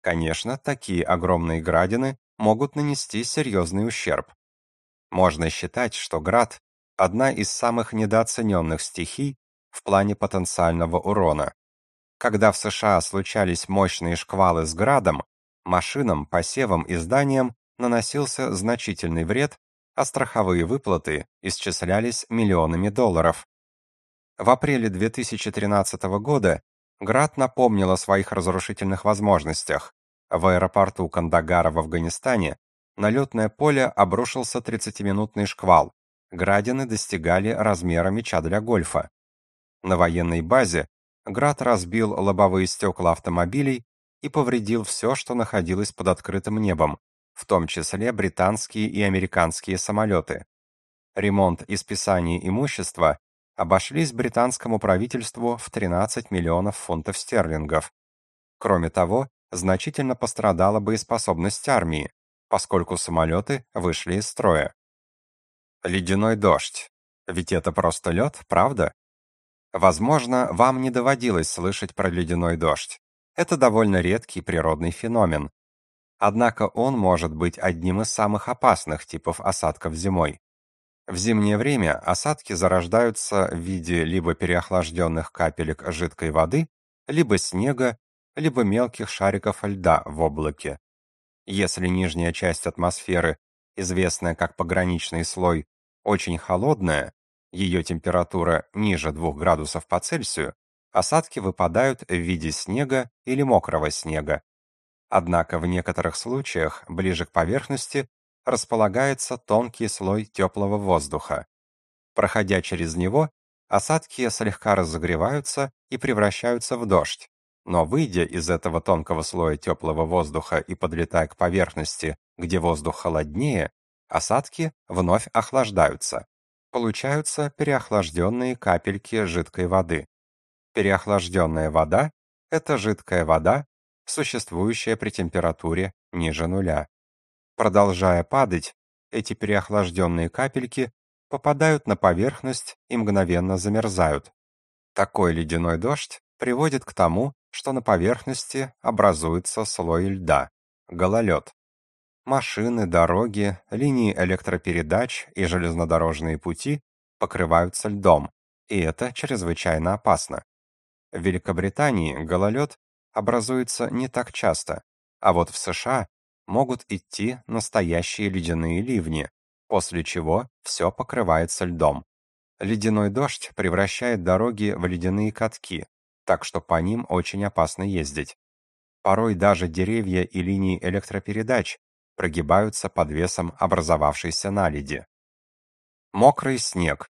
Конечно, такие огромные градины могут нанести серьезный ущерб. Можно считать, что град – одна из самых недооцененных стихий в плане потенциального урона. Когда в США случались мощные шквалы с градом, машинам, посевам и зданиям наносился значительный вред, а страховые выплаты исчислялись миллионами долларов. В апреле 2013 года Град напомнил о своих разрушительных возможностях. В аэропорту Кандагара в Афганистане на летное поле обрушился 30-минутный шквал. Градины достигали размера мяча для гольфа. На военной базе Град разбил лобовые стекла автомобилей и повредил все, что находилось под открытым небом, в том числе британские и американские самолеты. Ремонт и списание имущества обошлись британскому правительству в 13 миллионов фунтов стерлингов. Кроме того, значительно пострадала боеспособность армии, поскольку самолеты вышли из строя. Ледяной дождь. Ведь это просто лед, правда? Возможно, вам не доводилось слышать про ледяной дождь. Это довольно редкий природный феномен. Однако он может быть одним из самых опасных типов осадков зимой. В зимнее время осадки зарождаются в виде либо переохлажденных капелек жидкой воды, либо снега, либо мелких шариков льда в облаке. Если нижняя часть атмосферы, известная как пограничный слой, очень холодная, ее температура ниже 2 градусов по Цельсию, осадки выпадают в виде снега или мокрого снега. Однако в некоторых случаях ближе к поверхности располагается тонкий слой теплого воздуха. Проходя через него, осадки слегка разогреваются и превращаются в дождь. Но выйдя из этого тонкого слоя теплого воздуха и подлетая к поверхности, где воздух холоднее, осадки вновь охлаждаются получаются переохлажденные капельки жидкой воды. Переохлажденная вода – это жидкая вода, существующая при температуре ниже нуля. Продолжая падать, эти переохлажденные капельки попадают на поверхность и мгновенно замерзают. Такой ледяной дождь приводит к тому, что на поверхности образуется слой льда – гололед. Машины, дороги, линии электропередач и железнодорожные пути покрываются льдом, и это чрезвычайно опасно. В Великобритании гололед образуется не так часто, а вот в США могут идти настоящие ледяные ливни, после чего все покрывается льдом. Ледяной дождь превращает дороги в ледяные катки, так что по ним очень опасно ездить. Порой даже деревья и линии электропередач прогибаются под весом образовавшейся наледи. Мокрый снег.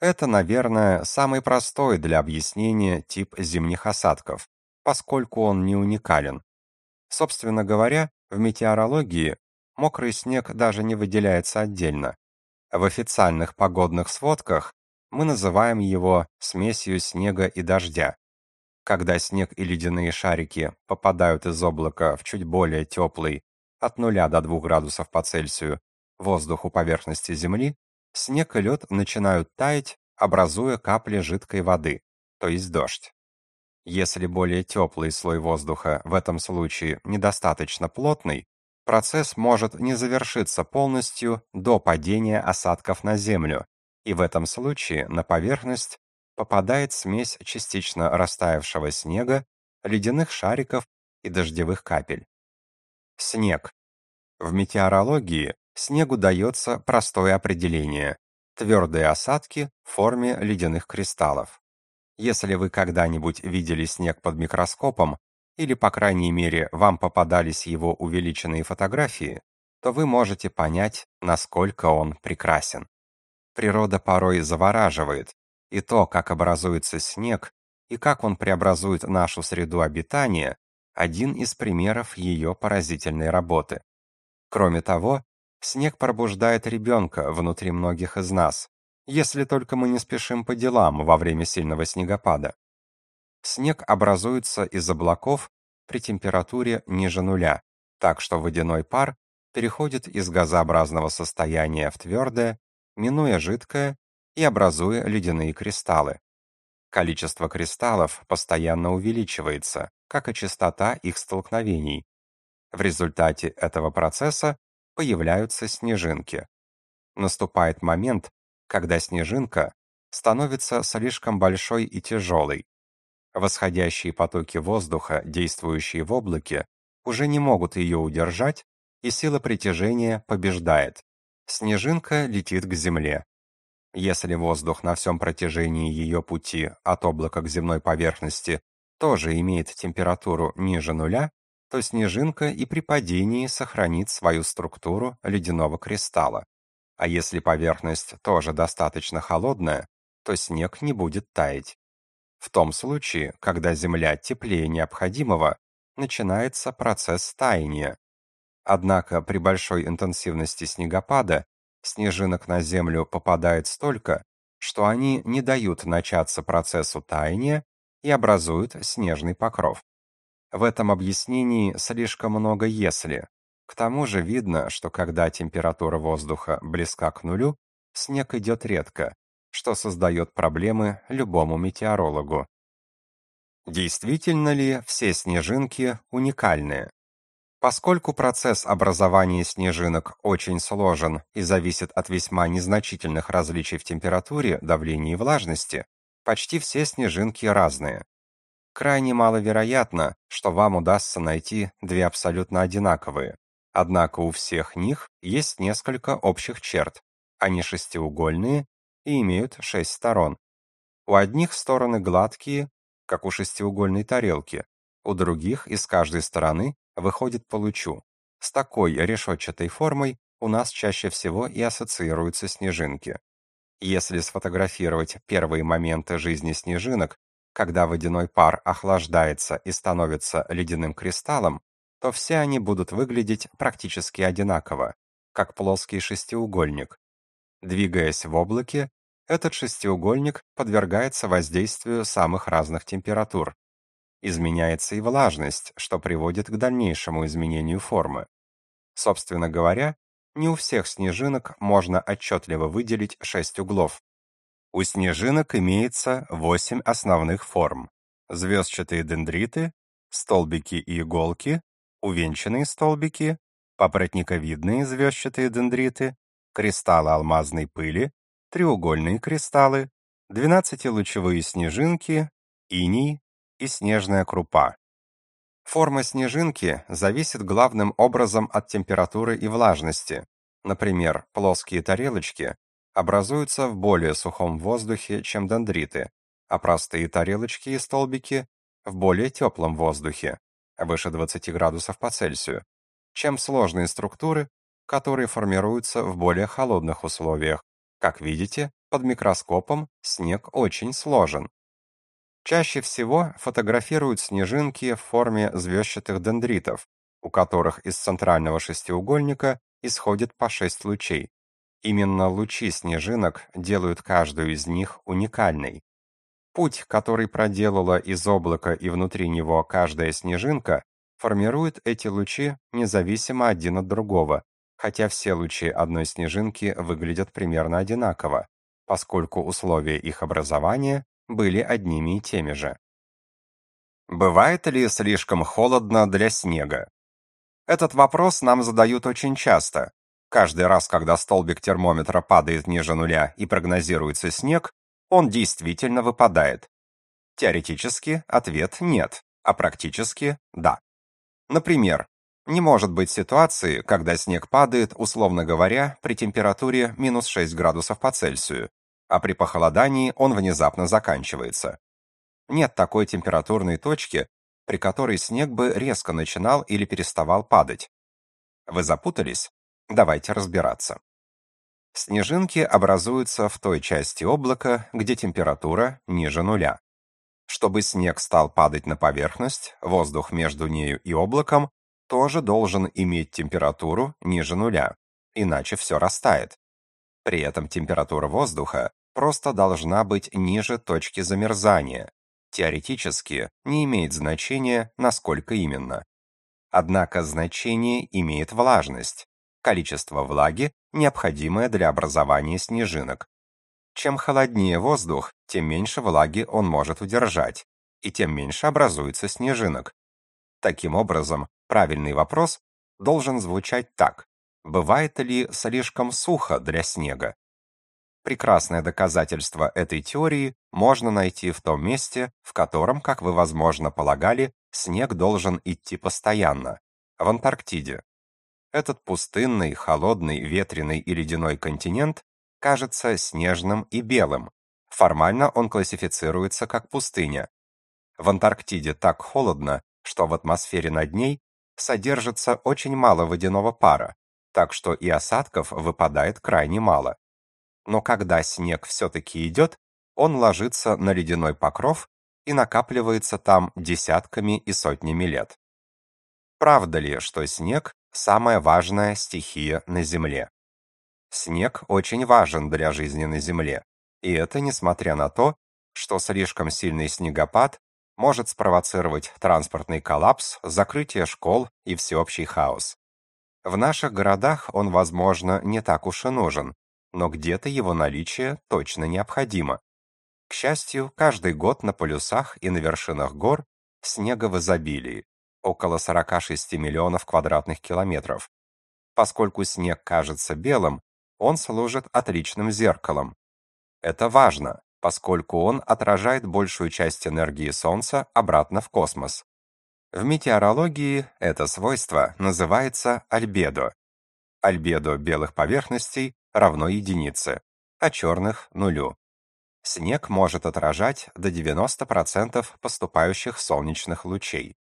Это, наверное, самый простой для объяснения тип зимних осадков, поскольку он не уникален. Собственно говоря, в метеорологии мокрый снег даже не выделяется отдельно. В официальных погодных сводках мы называем его смесью снега и дождя. Когда снег и ледяные шарики попадают из облака в чуть более теплый, от 0 до 2 градусов по Цельсию, воздух у поверхности Земли, снег и лед начинают таять, образуя капли жидкой воды, то есть дождь. Если более теплый слой воздуха в этом случае недостаточно плотный, процесс может не завершиться полностью до падения осадков на землю, и в этом случае на поверхность попадает смесь частично растаявшего снега, ледяных шариков и дождевых капель. Снег. В метеорологии снегу дается простое определение твердые осадки в форме ледяных кристаллов. Если вы когда-нибудь видели снег под микроскопом, или, по крайней мере, вам попадались его увеличенные фотографии, то вы можете понять, насколько он прекрасен. Природа порой завораживает, и то, как образуется снег, и как он преобразует нашу среду обитания, один из примеров ее поразительной работы. Кроме того, снег пробуждает ребенка внутри многих из нас, если только мы не спешим по делам во время сильного снегопада. Снег образуется из облаков при температуре ниже нуля, так что водяной пар переходит из газообразного состояния в твердое, минуя жидкое и образуя ледяные кристаллы. Количество кристаллов постоянно увеличивается, как и частота их столкновений. В результате этого процесса появляются снежинки. Наступает момент, когда снежинка становится слишком большой и тяжелой. Восходящие потоки воздуха, действующие в облаке, уже не могут ее удержать, и сила притяжения побеждает. Снежинка летит к земле. Если воздух на всем протяжении ее пути от облака к земной поверхности тоже имеет температуру ниже нуля, то снежинка и при падении сохранит свою структуру ледяного кристалла. А если поверхность тоже достаточно холодная, то снег не будет таять. В том случае, когда земля теплее необходимого, начинается процесс таяния, Однако при большой интенсивности снегопада снежинок на землю попадает столько, что они не дают начаться процессу таяния и образуют снежный покров. В этом объяснении слишком много если. К тому же видно, что когда температура воздуха близка к нулю, снег идет редко, что создает проблемы любому метеорологу. Действительно ли все снежинки уникальные? Поскольку процесс образования снежинок очень сложен и зависит от весьма незначительных различий в температуре, давлении и влажности, почти все снежинки разные. Крайне маловероятно, что вам удастся найти две абсолютно одинаковые. Однако у всех них есть несколько общих черт. Они шестиугольные и имеют шесть сторон. У одних стороны гладкие, как у шестиугольной тарелки, у других из каждой стороны выходит по лучу. С такой решетчатой формой у нас чаще всего и ассоциируются снежинки. Если сфотографировать первые моменты жизни снежинок, когда водяной пар охлаждается и становится ледяным кристаллом, то все они будут выглядеть практически одинаково, как плоский шестиугольник. Двигаясь в облаке, этот шестиугольник подвергается воздействию самых разных температур, изменяется и влажность, что приводит к дальнейшему изменению формы. Собственно говоря, не у всех снежинок можно отчетливо выделить шесть углов. У снежинок имеется восемь основных форм: звездчатые дендриты, столбики и иголки, увенчанные столбики, папоротниковидные звездчатые дендриты, кристаллы алмазной пыли, треугольные кристаллы, двенадцатилучевые снежинки, иней, и снежная крупа. Форма снежинки зависит главным образом от температуры и влажности. Например, плоские тарелочки образуются в более сухом воздухе, чем дендриты, а простые тарелочки и столбики в более теплом воздухе, выше 20 градусов по Цельсию, чем сложные структуры, которые формируются в более холодных условиях. Как видите, под микроскопом снег очень сложен. Чаще всего фотографируют снежинки в форме звездчатых дендритов, у которых из центрального шестиугольника исходит по шесть лучей. Именно лучи снежинок делают каждую из них уникальной. Путь, который проделала из облака и внутри него каждая снежинка, формирует эти лучи независимо один от другого, хотя все лучи одной снежинки выглядят примерно одинаково, поскольку условия их образования были одними и теми же. Бывает ли слишком холодно для снега? Этот вопрос нам задают очень часто. Каждый раз, когда столбик термометра падает ниже нуля и прогнозируется снег, он действительно выпадает. Теоретически ответ нет, а практически да. Например, не может быть ситуации, когда снег падает, условно говоря, при температуре минус 6 градусов по Цельсию, а при похолодании он внезапно заканчивается. Нет такой температурной точки, при которой снег бы резко начинал или переставал падать. Вы запутались? Давайте разбираться. Снежинки образуются в той части облака, где температура ниже нуля. Чтобы снег стал падать на поверхность, воздух между нею и облаком тоже должен иметь температуру ниже нуля, иначе все растает. При этом температура воздуха просто должна быть ниже точки замерзания. Теоретически не имеет значения, насколько именно. Однако значение имеет влажность, количество влаги, необходимое для образования снежинок. Чем холоднее воздух, тем меньше влаги он может удержать, и тем меньше образуется снежинок. Таким образом, правильный вопрос должен звучать так: бывает ли слишком сухо для снега? Прекрасное доказательство этой теории можно найти в том месте, в котором, как вы возможно полагали, снег должен идти постоянно в Антарктиде. Этот пустынный, холодный, ветреный и ледяной континент кажется снежным и белым. Формально он классифицируется как пустыня. В Антарктиде так холодно, что в атмосфере над ней содержится очень мало водяного пара, так что и осадков выпадает крайне мало. Но когда снег все-таки идет, он ложится на ледяной покров и накапливается там десятками и сотнями лет. Правда ли, что снег – самая важная стихия на Земле? Снег очень важен для жизни на Земле, и это несмотря на то, что слишком сильный снегопад может спровоцировать транспортный коллапс, закрытие школ и всеобщий хаос. В наших городах он, возможно, не так уж и нужен, но где-то его наличие точно необходимо. К счастью, каждый год на полюсах и на вершинах гор снега в изобилии, около 46 миллионов квадратных километров. Поскольку снег кажется белым, он служит отличным зеркалом. Это важно, поскольку он отражает большую часть энергии Солнца обратно в космос. В метеорологии это свойство называется альбедо. Альбедо белых поверхностей равно единице, а черных – нулю. Снег может отражать до 90% поступающих солнечных лучей.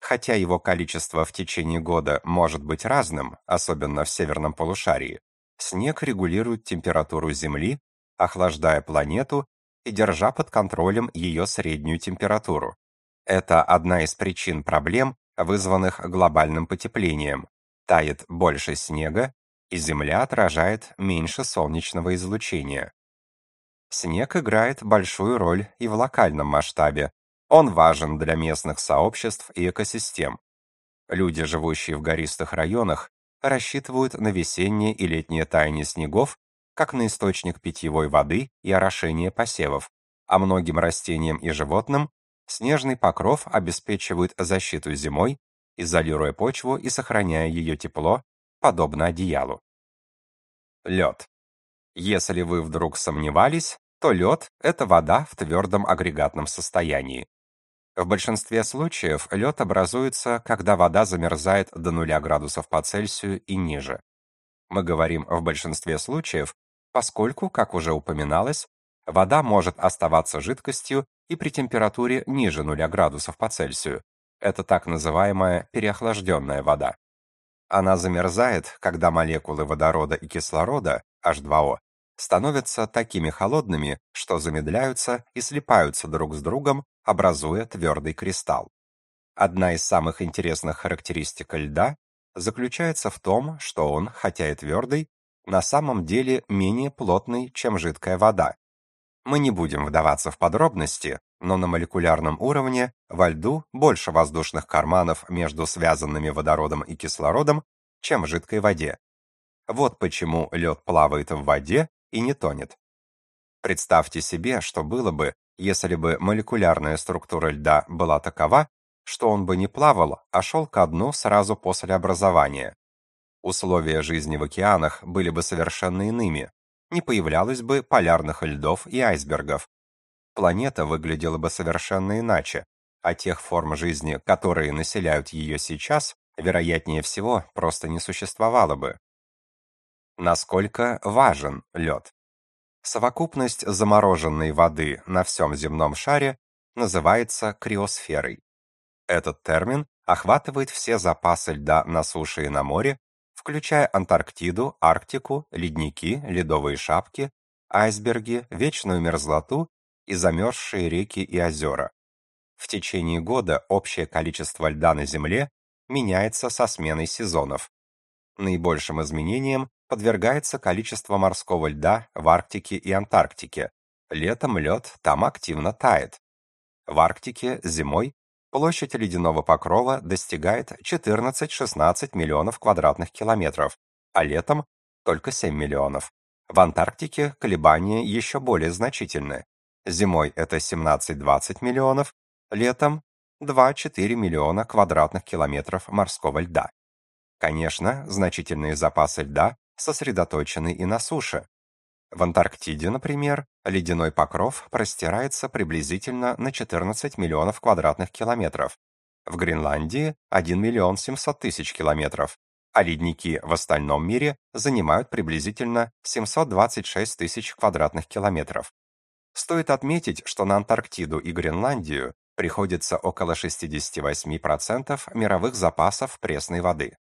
Хотя его количество в течение года может быть разным, особенно в северном полушарии, снег регулирует температуру Земли, охлаждая планету и держа под контролем ее среднюю температуру. Это одна из причин проблем, вызванных глобальным потеплением. Тает больше снега, и Земля отражает меньше солнечного излучения. Снег играет большую роль и в локальном масштабе. Он важен для местных сообществ и экосистем. Люди, живущие в гористых районах, рассчитывают на весеннее и летнее таяние снегов как на источник питьевой воды и орошение посевов, а многим растениям и животным снежный покров обеспечивает защиту зимой, изолируя почву и сохраняя ее тепло, подобно одеялу. Лед. Если вы вдруг сомневались, то лед – это вода в твердом агрегатном состоянии. В большинстве случаев лед образуется, когда вода замерзает до 0 градусов по Цельсию и ниже. Мы говорим в большинстве случаев, поскольку, как уже упоминалось, вода может оставаться жидкостью и при температуре ниже 0 градусов по Цельсию. Это так называемая переохлажденная вода. Она замерзает, когда молекулы водорода и кислорода, H2O, становятся такими холодными, что замедляются и слипаются друг с другом, образуя твердый кристалл. Одна из самых интересных характеристик льда заключается в том, что он, хотя и твердый, на самом деле менее плотный, чем жидкая вода. Мы не будем вдаваться в подробности, но на молекулярном уровне во льду больше воздушных карманов между связанными водородом и кислородом, чем в жидкой воде. Вот почему лед плавает в воде и не тонет. Представьте себе, что было бы, если бы молекулярная структура льда была такова, что он бы не плавал, а шел ко дну сразу после образования. Условия жизни в океанах были бы совершенно иными. Не появлялось бы полярных льдов и айсбергов. Планета выглядела бы совершенно иначе, а тех форм жизни, которые населяют ее сейчас, вероятнее всего, просто не существовало бы. Насколько важен лед? Совокупность замороженной воды на всем земном шаре называется криосферой. Этот термин охватывает все запасы льда на суше и на море, включая Антарктиду, Арктику, ледники, ледовые шапки, айсберги, вечную мерзлоту и замерзшие реки и озера. В течение года общее количество льда на Земле меняется со сменой сезонов. Наибольшим изменениям подвергается количество морского льда в Арктике и Антарктике. Летом лед там активно тает. В Арктике зимой площадь ледяного покрова достигает 14-16 миллионов квадратных километров, а летом только 7 миллионов. В Антарктике колебания еще более значительны. Зимой это 17-20 миллионов, летом 2-4 миллиона квадратных километров морского льда. Конечно, значительные запасы льда сосредоточены и на суше. В Антарктиде, например, ледяной покров простирается приблизительно на 14 миллионов квадратных километров. В Гренландии 1 миллион 700 тысяч километров, а ледники в остальном мире занимают приблизительно 726 тысяч квадратных километров. Стоит отметить, что на Антарктиду и Гренландию приходится около 68% мировых запасов пресной воды.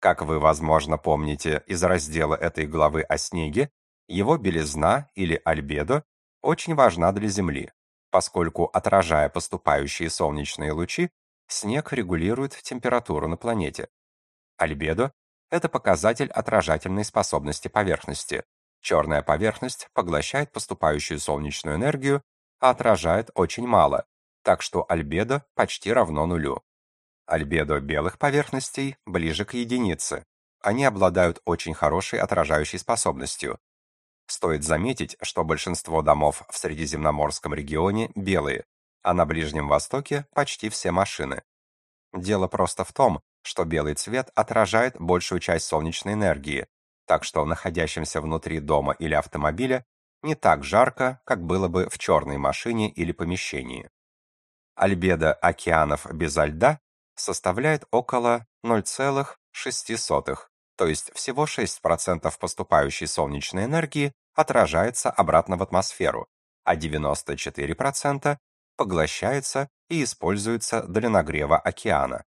Как вы, возможно, помните из раздела этой главы о снеге, его белизна или альбедо очень важна для Земли, поскольку, отражая поступающие солнечные лучи, снег регулирует температуру на планете. Альбедо – это показатель отражательной способности поверхности. Черная поверхность поглощает поступающую солнечную энергию, а отражает очень мало, так что альбедо почти равно нулю. Альбедо белых поверхностей ближе к единице. Они обладают очень хорошей отражающей способностью. Стоит заметить, что большинство домов в Средиземноморском регионе белые, а на Ближнем Востоке почти все машины. Дело просто в том, что белый цвет отражает большую часть солнечной энергии, так что находящимся внутри дома или автомобиля не так жарко, как было бы в черной машине или помещении. Альбедо океанов без льда составляет около 0,06, то есть всего 6% поступающей солнечной энергии отражается обратно в атмосферу, а 94% поглощается и используется для нагрева океана.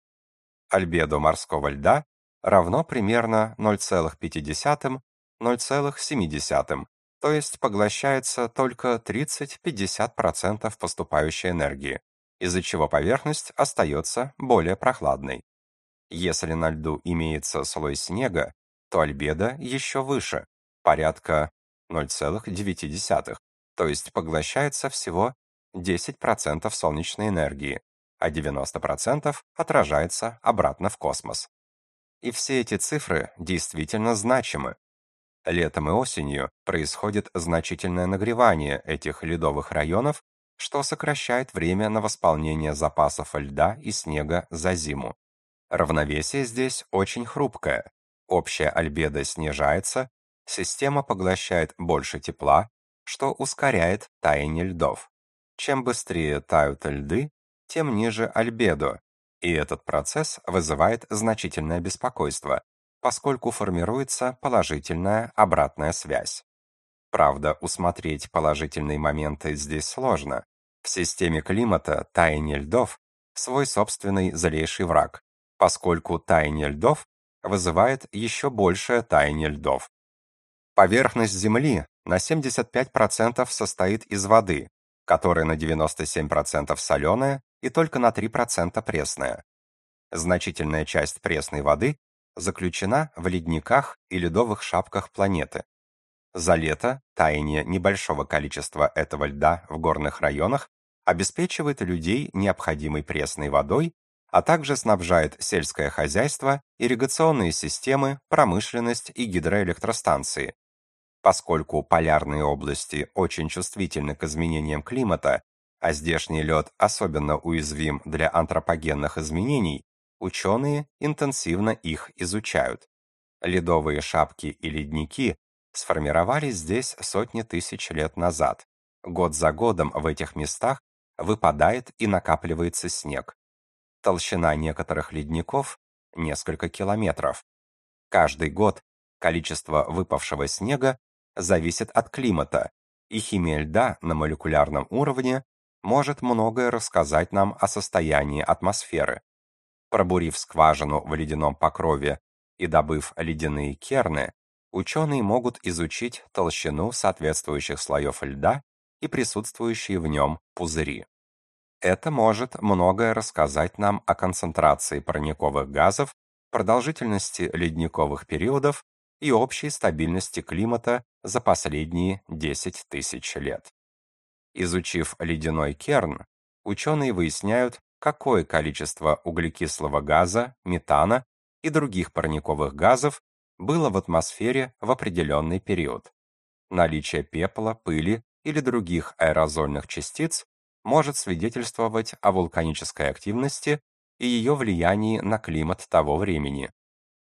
Альбедо морского льда равно примерно 0,5-0,7, то есть поглощается только 30-50% поступающей энергии из-за чего поверхность остается более прохладной. Если на льду имеется слой снега, то альбедо еще выше, порядка 0,9, то есть поглощается всего 10% солнечной энергии, а 90% отражается обратно в космос. И все эти цифры действительно значимы. Летом и осенью происходит значительное нагревание этих ледовых районов что сокращает время на восполнение запасов льда и снега за зиму. Равновесие здесь очень хрупкое. Общая альбедо снижается, система поглощает больше тепла, что ускоряет таяние льдов. Чем быстрее тают льды, тем ниже альбедо, и этот процесс вызывает значительное беспокойство, поскольку формируется положительная обратная связь. Правда, усмотреть положительные моменты здесь сложно. В системе климата таяние льдов свой собственный злейший враг, поскольку таяние льдов вызывает еще большее таяние льдов. Поверхность Земли на 75% состоит из воды, которая на 97% соленая и только на 3% пресная. Значительная часть пресной воды заключена в ледниках и ледовых шапках планеты. За лето таяние небольшого количества этого льда в горных районах обеспечивает людей необходимой пресной водой, а также снабжает сельское хозяйство, ирригационные системы, промышленность и гидроэлектростанции. Поскольку полярные области очень чувствительны к изменениям климата, а здешний лед особенно уязвим для антропогенных изменений, ученые интенсивно их изучают. Ледовые шапки и ледники сформировались здесь сотни тысяч лет назад. Год за годом в этих местах выпадает и накапливается снег. Толщина некоторых ледников несколько километров. Каждый год количество выпавшего снега зависит от климата, и химия льда на молекулярном уровне может многое рассказать нам о состоянии атмосферы. Пробурив скважину в ледяном покрове и добыв ледяные керны, ученые могут изучить толщину соответствующих слоев льда и присутствующие в нем пузыри. Это может многое рассказать нам о концентрации парниковых газов, продолжительности ледниковых периодов и общей стабильности климата за последние 10 тысяч лет. Изучив ледяной керн, ученые выясняют, какое количество углекислого газа, метана и других парниковых газов было в атмосфере в определенный период. Наличие пепла, пыли или других аэрозольных частиц может свидетельствовать о вулканической активности и ее влиянии на климат того времени.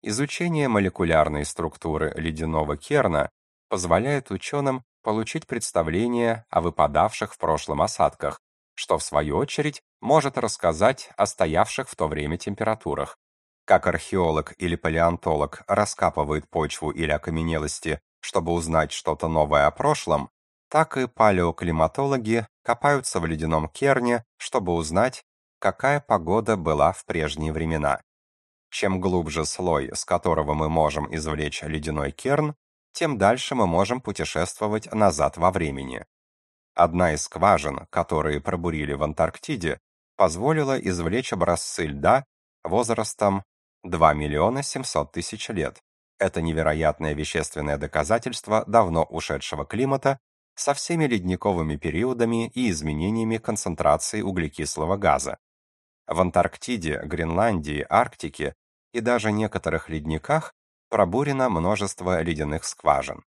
Изучение молекулярной структуры ледяного керна позволяет ученым получить представление о выпадавших в прошлом осадках, что в свою очередь может рассказать о стоявших в то время температурах. Как археолог или палеонтолог раскапывает почву или окаменелости, чтобы узнать что-то новое о прошлом, так и палеоклиматологи копаются в ледяном керне, чтобы узнать, какая погода была в прежние времена. Чем глубже слой, с которого мы можем извлечь ледяной керн, тем дальше мы можем путешествовать назад во времени. Одна из скважин, которые пробурили в Антарктиде, позволила извлечь образцы льда возрастом 2 миллиона 700 тысяч лет. Это невероятное вещественное доказательство давно ушедшего климата со всеми ледниковыми периодами и изменениями концентрации углекислого газа. В Антарктиде, Гренландии, Арктике и даже некоторых ледниках пробурено множество ледяных скважин.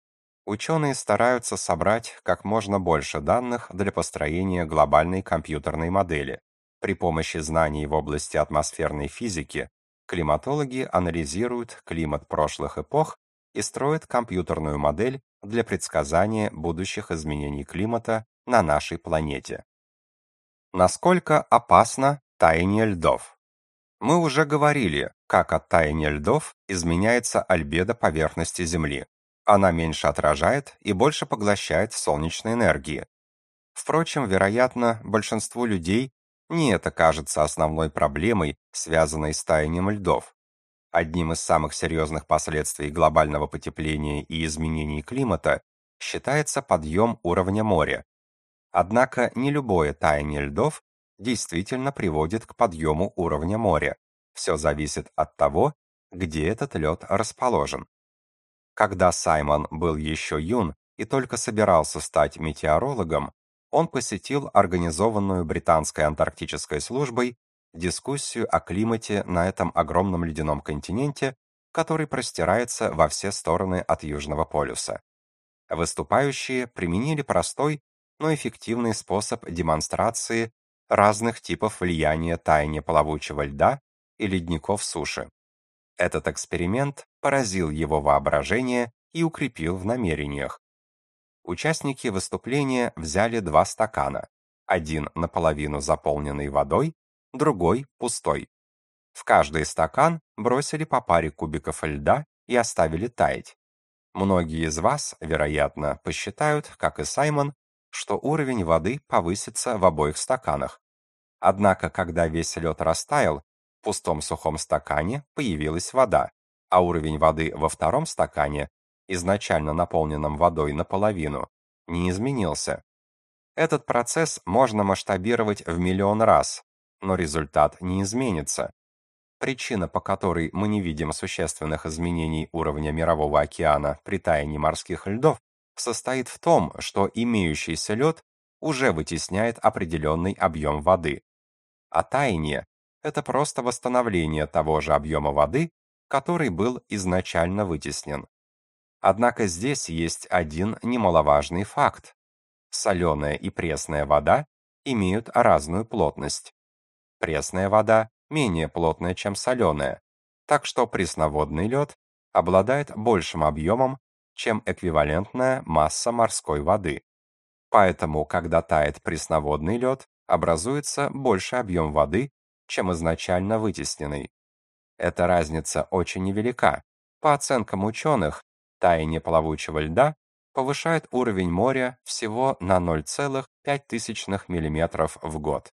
Ученые стараются собрать как можно больше данных для построения глобальной компьютерной модели. При помощи знаний в области атмосферной физики климатологи анализируют климат прошлых эпох и строят компьютерную модель для предсказания будущих изменений климата на нашей планете. Насколько опасно таяние льдов? Мы уже говорили, как от таяния льдов изменяется альбедо поверхности Земли. Она меньше отражает и больше поглощает солнечной энергии. Впрочем, вероятно, большинству людей не это кажется основной проблемой, связанной с таянием льдов. Одним из самых серьезных последствий глобального потепления и изменений климата считается подъем уровня моря. Однако не любое таяние льдов действительно приводит к подъему уровня моря. Все зависит от того, где этот лед расположен. Когда Саймон был еще юн и только собирался стать метеорологом, он посетил организованную британской антарктической службой дискуссию о климате на этом огромном ледяном континенте, который простирается во все стороны от Южного полюса. Выступающие применили простой, но эффективный способ демонстрации разных типов влияния таяния плавучего льда и ледников суши. Этот эксперимент поразил его воображение и укрепил в намерениях. Участники выступления взяли два стакана, один наполовину заполненный водой, другой пустой. В каждый стакан бросили по паре кубиков льда и оставили таять. Многие из вас, вероятно, посчитают, как и Саймон, что уровень воды повысится в обоих стаканах. Однако, когда весь лед растаял, в пустом сухом стакане появилась вода, а уровень воды во втором стакане, изначально наполненном водой наполовину, не изменился. Этот процесс можно масштабировать в миллион раз, но результат не изменится. Причина, по которой мы не видим существенных изменений уровня мирового океана при таянии морских льдов, состоит в том, что имеющийся лед уже вытесняет определенный объем воды. А таяние – это просто восстановление того же объема воды, который был изначально вытеснен. Однако здесь есть один немаловажный факт. Соленая и пресная вода имеют разную плотность. Пресная вода менее плотная, чем соленая, так что пресноводный лед обладает большим объемом, чем эквивалентная масса морской воды. Поэтому, когда тает пресноводный лед, образуется больший объем воды, чем изначально вытесненный. Эта разница очень невелика. По оценкам ученых, таяние плавучего льда повышает уровень моря всего на 0,005 мм в год.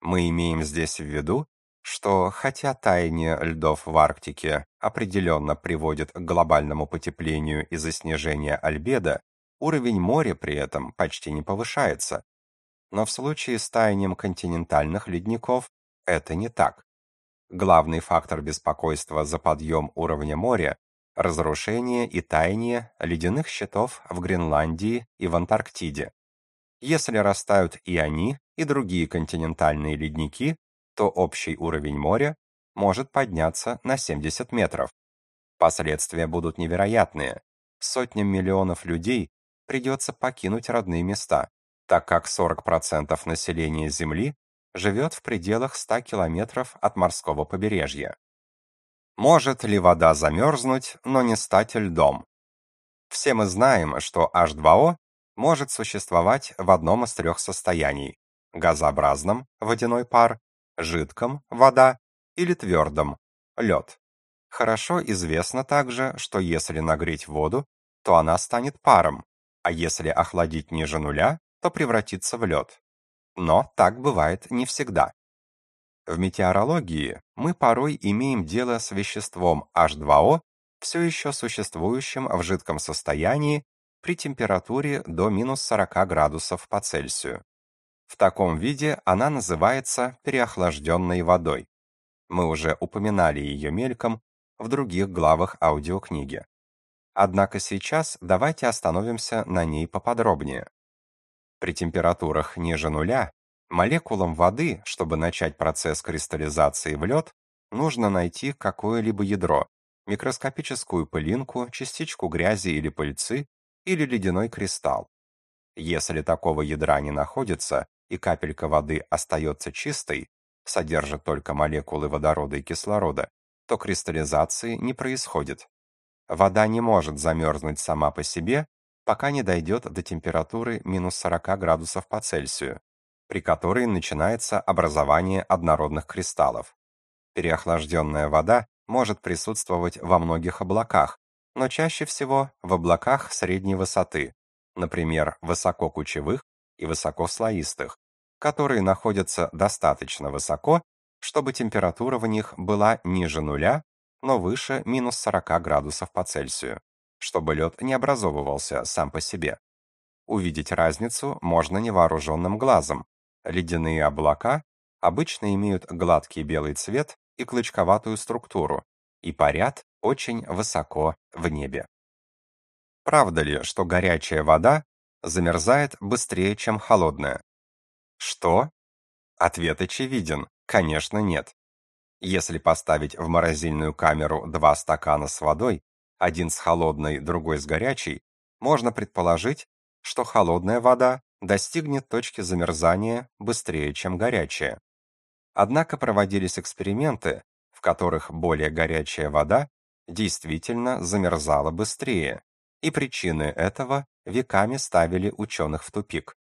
Мы имеем здесь в виду, что хотя таяние льдов в Арктике определенно приводит к глобальному потеплению из-за снижения альбедо, уровень моря при этом почти не повышается. Но в случае с таянием континентальных ледников это не так. Главный фактор беспокойства за подъем уровня моря – разрушение и таяние ледяных щитов в Гренландии и в Антарктиде. Если растают и они, и другие континентальные ледники, то общий уровень моря может подняться на 70 метров. Последствия будут невероятные. Сотням миллионов людей придется покинуть родные места, так как 40% населения Земли живет в пределах 100 километров от морского побережья. Может ли вода замерзнуть, но не стать льдом? Все мы знаем, что H2O может существовать в одном из трех состояний – газообразном, водяной пар, жидком – вода или твердом – лед. Хорошо известно также, что если нагреть воду, то она станет паром, а если охладить ниже нуля, то превратится в лед. Но так бывает не всегда. В метеорологии мы порой имеем дело с веществом H2O, все еще существующим в жидком состоянии при температуре до минус 40 градусов по Цельсию. В таком виде она называется переохлажденной водой. Мы уже упоминали ее мельком в других главах аудиокниги. Однако сейчас давайте остановимся на ней поподробнее. При температурах ниже нуля молекулам воды, чтобы начать процесс кристаллизации в лед, нужно найти какое-либо ядро, микроскопическую пылинку, частичку грязи или пыльцы или ледяной кристалл. Если такого ядра не находится и капелька воды остается чистой, содержит только молекулы водорода и кислорода, то кристаллизации не происходит. Вода не может замерзнуть сама по себе, пока не дойдет до температуры минус 40 градусов по Цельсию, при которой начинается образование однородных кристаллов. Переохлажденная вода может присутствовать во многих облаках, но чаще всего в облаках средней высоты, например, высококучевых и высокослоистых, которые находятся достаточно высоко, чтобы температура в них была ниже нуля, но выше минус 40 градусов по Цельсию чтобы лед не образовывался сам по себе. Увидеть разницу можно невооруженным глазом. Ледяные облака обычно имеют гладкий белый цвет и клочковатую структуру и парят очень высоко в небе. Правда ли, что горячая вода замерзает быстрее, чем холодная? Что? Ответ очевиден. Конечно, нет. Если поставить в морозильную камеру два стакана с водой один с холодной, другой с горячей, можно предположить, что холодная вода достигнет точки замерзания быстрее, чем горячая. Однако проводились эксперименты, в которых более горячая вода действительно замерзала быстрее, и причины этого веками ставили ученых в тупик.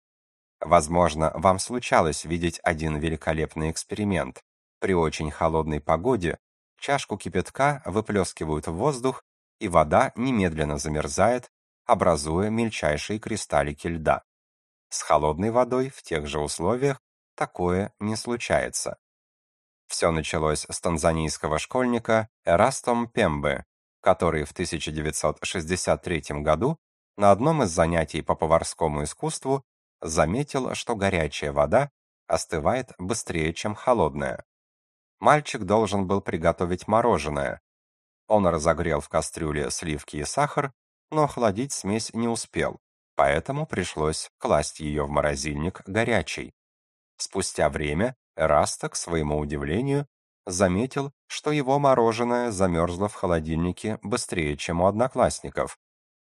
Возможно, вам случалось видеть один великолепный эксперимент. При очень холодной погоде чашку кипятка выплескивают в воздух и вода немедленно замерзает, образуя мельчайшие кристаллики льда. С холодной водой в тех же условиях такое не случается. Все началось с танзанийского школьника Эрастом Пембе, который в 1963 году на одном из занятий по поварскому искусству заметил, что горячая вода остывает быстрее, чем холодная. Мальчик должен был приготовить мороженое. Он разогрел в кастрюле сливки и сахар, но охладить смесь не успел, поэтому пришлось класть ее в морозильник горячей. Спустя время Раста, к своему удивлению, заметил, что его мороженое замерзло в холодильнике быстрее, чем у одноклассников.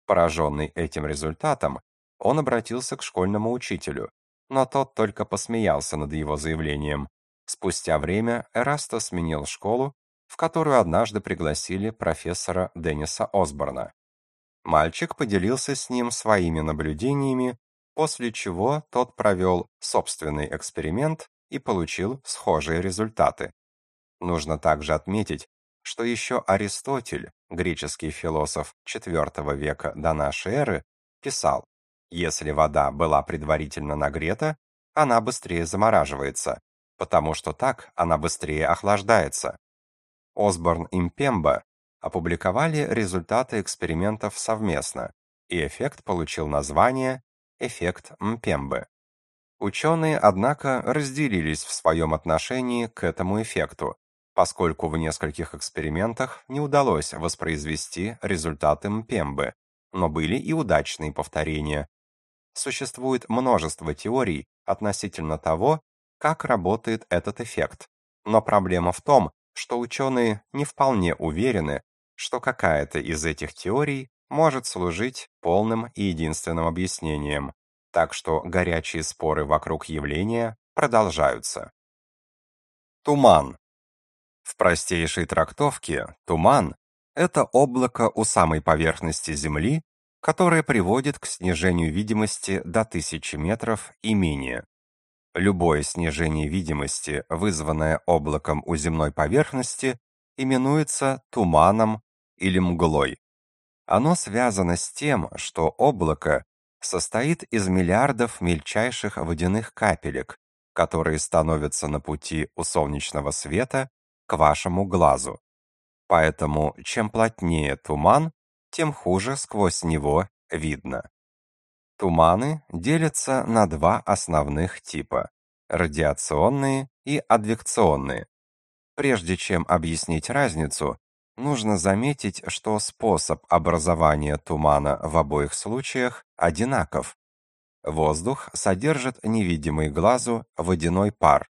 Пораженный этим результатом, он обратился к школьному учителю, но тот только посмеялся над его заявлением. Спустя время Эраста сменил школу, в которую однажды пригласили профессора Денниса Осборна. Мальчик поделился с ним своими наблюдениями, после чего тот провел собственный эксперимент и получил схожие результаты. Нужно также отметить, что еще Аристотель, греческий философ IV века до нашей эры, писал: если вода была предварительно нагрета, она быстрее замораживается, потому что так она быстрее охлаждается. Осборн и Мпемба опубликовали результаты экспериментов совместно, и эффект получил название эффект Мпембы. Ученые, однако, разделились в своем отношении к этому эффекту, поскольку в нескольких экспериментах не удалось воспроизвести результаты Мпембы, но были и удачные повторения. Существует множество теорий относительно того, как работает этот эффект, но проблема в том, что ученые не вполне уверены, что какая-то из этих теорий может служить полным и единственным объяснением так что горячие споры вокруг явления продолжаются. Туман. В простейшей трактовке туман – это облако у самой поверхности Земли, которое приводит к снижению видимости до 1000 метров и менее. Любое снижение видимости, вызванное облаком у земной поверхности, именуется туманом или мглой. Оно связано с тем, что облако состоит из миллиардов мельчайших водяных капелек, которые становятся на пути у солнечного света к вашему глазу. Поэтому чем плотнее туман, тем хуже сквозь него видно. Туманы делятся на два основных типа: радиационные и адвекционные. Прежде чем объяснить разницу, Нужно заметить, что способ образования тумана в обоих случаях одинаков. Воздух содержит невидимый глазу водяной пар.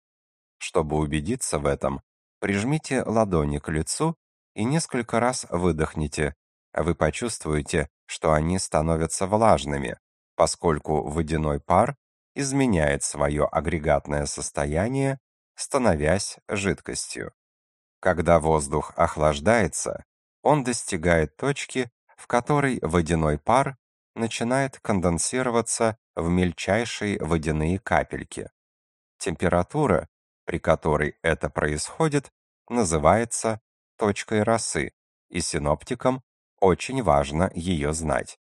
Чтобы убедиться в этом, прижмите ладони к лицу и несколько раз выдохните. Вы почувствуете, что они становятся влажными, поскольку водяной пар изменяет свое агрегатное состояние, становясь жидкостью. Когда воздух охлаждается, он достигает точки, в которой водяной пар начинает конденсироваться в мельчайшие водяные капельки. Температура, при которой это происходит, называется точкой росы, и синоптикам очень важно ее знать.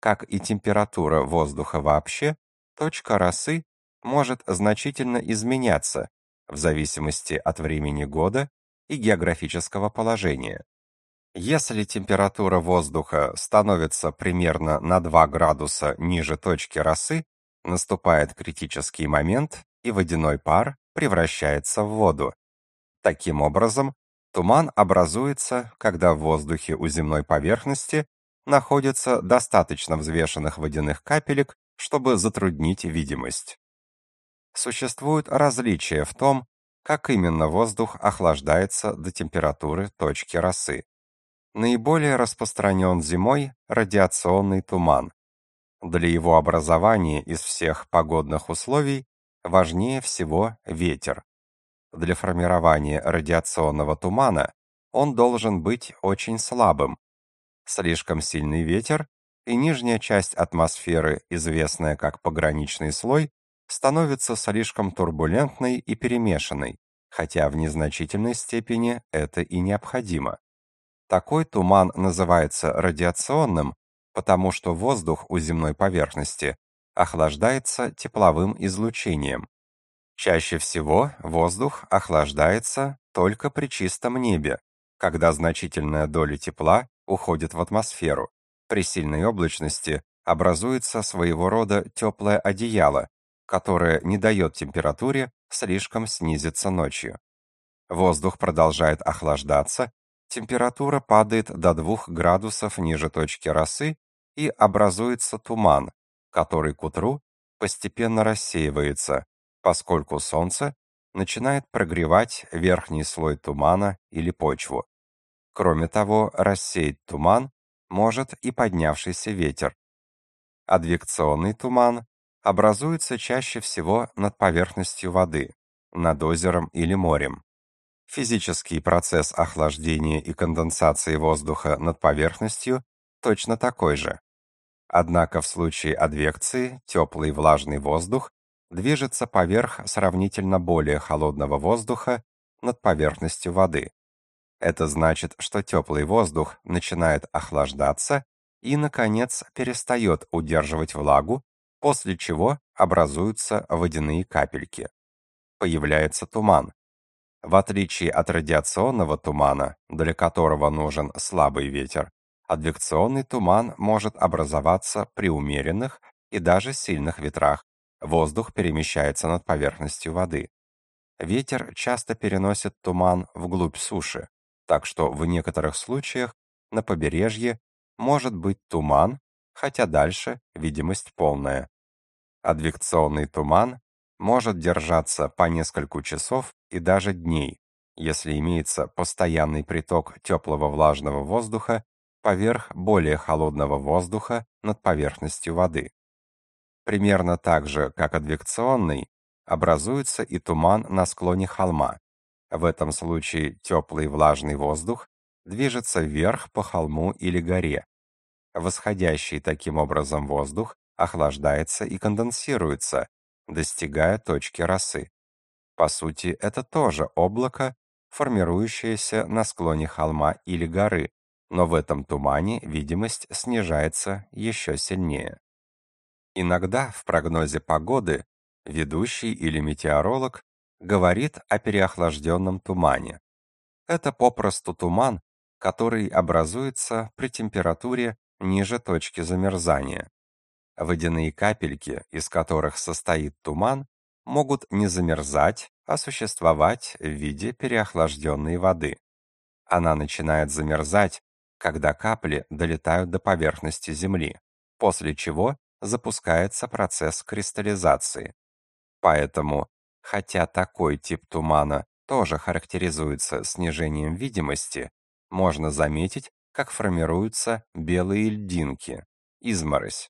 Как и температура воздуха вообще, точка росы может значительно изменяться в зависимости от времени года и географического положения. Если температура воздуха становится примерно на 2 градуса ниже точки росы, наступает критический момент, и водяной пар превращается в воду. Таким образом, туман образуется, когда в воздухе у земной поверхности находится достаточно взвешенных водяных капелек, чтобы затруднить видимость. Существуют различия в том, как именно воздух охлаждается до температуры точки росы. Наиболее распространен зимой радиационный туман. Для его образования из всех погодных условий важнее всего ветер. Для формирования радиационного тумана он должен быть очень слабым. Слишком сильный ветер и нижняя часть атмосферы, известная как пограничный слой, становится слишком турбулентной и перемешанной, хотя в незначительной степени это и необходимо. Такой туман называется радиационным, потому что воздух у земной поверхности охлаждается тепловым излучением. Чаще всего воздух охлаждается только при чистом небе, когда значительная доля тепла уходит в атмосферу. При сильной облачности образуется своего рода теплое одеяло, которое не дает температуре слишком снизиться ночью. Воздух продолжает охлаждаться, температура падает до 2 градусов ниже точки росы и образуется туман, который к утру постепенно рассеивается, поскольку солнце начинает прогревать верхний слой тумана или почву. Кроме того, рассеять туман может и поднявшийся ветер. Адвекционный туман образуется чаще всего над поверхностью воды, над озером или морем. Физический процесс охлаждения и конденсации воздуха над поверхностью точно такой же. Однако в случае адвекции теплый влажный воздух движется поверх сравнительно более холодного воздуха над поверхностью воды. Это значит, что теплый воздух начинает охлаждаться и, наконец, перестает удерживать влагу, после чего образуются водяные капельки. Появляется туман. В отличие от радиационного тумана, для которого нужен слабый ветер, адвекционный туман может образоваться при умеренных и даже сильных ветрах. Воздух перемещается над поверхностью воды. Ветер часто переносит туман вглубь суши, так что в некоторых случаях на побережье может быть туман, хотя дальше видимость полная. Адвекционный туман может держаться по несколько часов и даже дней, если имеется постоянный приток теплого влажного воздуха поверх более холодного воздуха над поверхностью воды. Примерно так же, как адвекционный, образуется и туман на склоне холма. В этом случае теплый влажный воздух движется вверх по холму или горе. Восходящий таким образом воздух охлаждается и конденсируется, достигая точки росы. По сути, это тоже облако, формирующееся на склоне холма или горы, но в этом тумане видимость снижается еще сильнее. Иногда в прогнозе погоды ведущий или метеоролог говорит о переохлажденном тумане. Это попросту туман, который образуется при температуре ниже точки замерзания. Водяные капельки, из которых состоит туман, могут не замерзать, а существовать в виде переохлажденной воды. Она начинает замерзать, когда капли долетают до поверхности Земли, после чего запускается процесс кристаллизации. Поэтому, хотя такой тип тумана тоже характеризуется снижением видимости, можно заметить, как формируются белые льдинки, изморозь.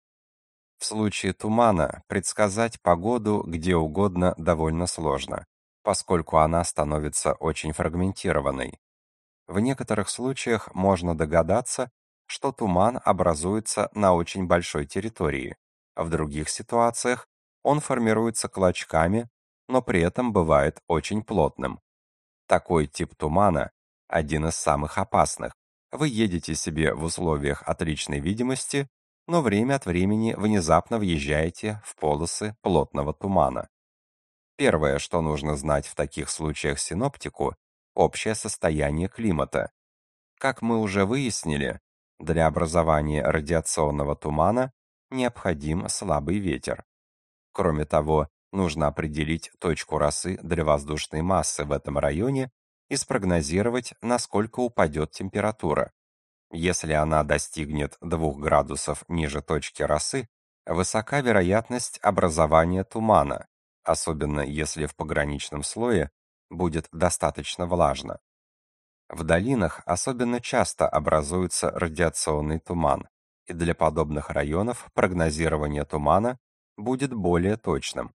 В случае тумана предсказать погоду где угодно довольно сложно, поскольку она становится очень фрагментированной. В некоторых случаях можно догадаться, что туман образуется на очень большой территории. В других ситуациях он формируется клочками, но при этом бывает очень плотным. Такой тип тумана один из самых опасных. Вы едете себе в условиях отличной видимости но время от времени внезапно въезжаете в полосы плотного тумана. Первое, что нужно знать в таких случаях синоптику, общее состояние климата. Как мы уже выяснили, для образования радиационного тумана необходим слабый ветер. Кроме того, нужно определить точку росы для воздушной массы в этом районе и спрогнозировать, насколько упадет температура. Если она достигнет 2 градусов ниже точки росы, высока вероятность образования тумана, особенно если в пограничном слое будет достаточно влажно. В долинах особенно часто образуется радиационный туман, и для подобных районов прогнозирование тумана будет более точным.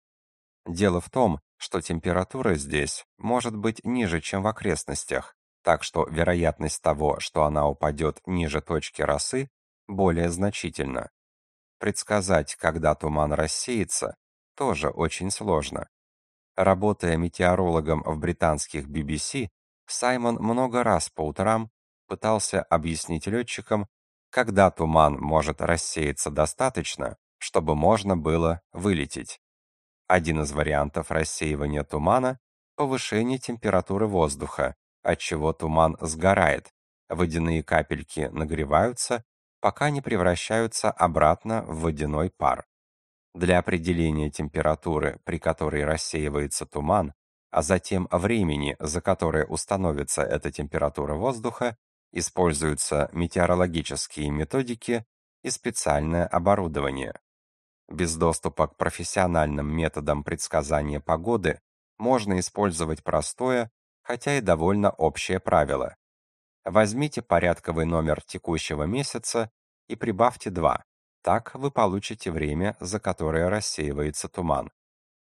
Дело в том, что температура здесь может быть ниже, чем в окрестностях, так что вероятность того, что она упадет ниже точки росы, более значительна. Предсказать, когда туман рассеется, тоже очень сложно. Работая метеорологом в британских BBC, Саймон много раз по утрам пытался объяснить летчикам, когда туман может рассеяться достаточно, чтобы можно было вылететь. Один из вариантов рассеивания тумана – повышение температуры воздуха, отчего туман сгорает, водяные капельки нагреваются, пока не превращаются обратно в водяной пар. Для определения температуры, при которой рассеивается туман, а затем времени, за которое установится эта температура воздуха, используются метеорологические методики и специальное оборудование. Без доступа к профессиональным методам предсказания погоды можно использовать простое, хотя и довольно общее правило. Возьмите порядковый номер текущего месяца и прибавьте 2. Так вы получите время, за которое рассеивается туман.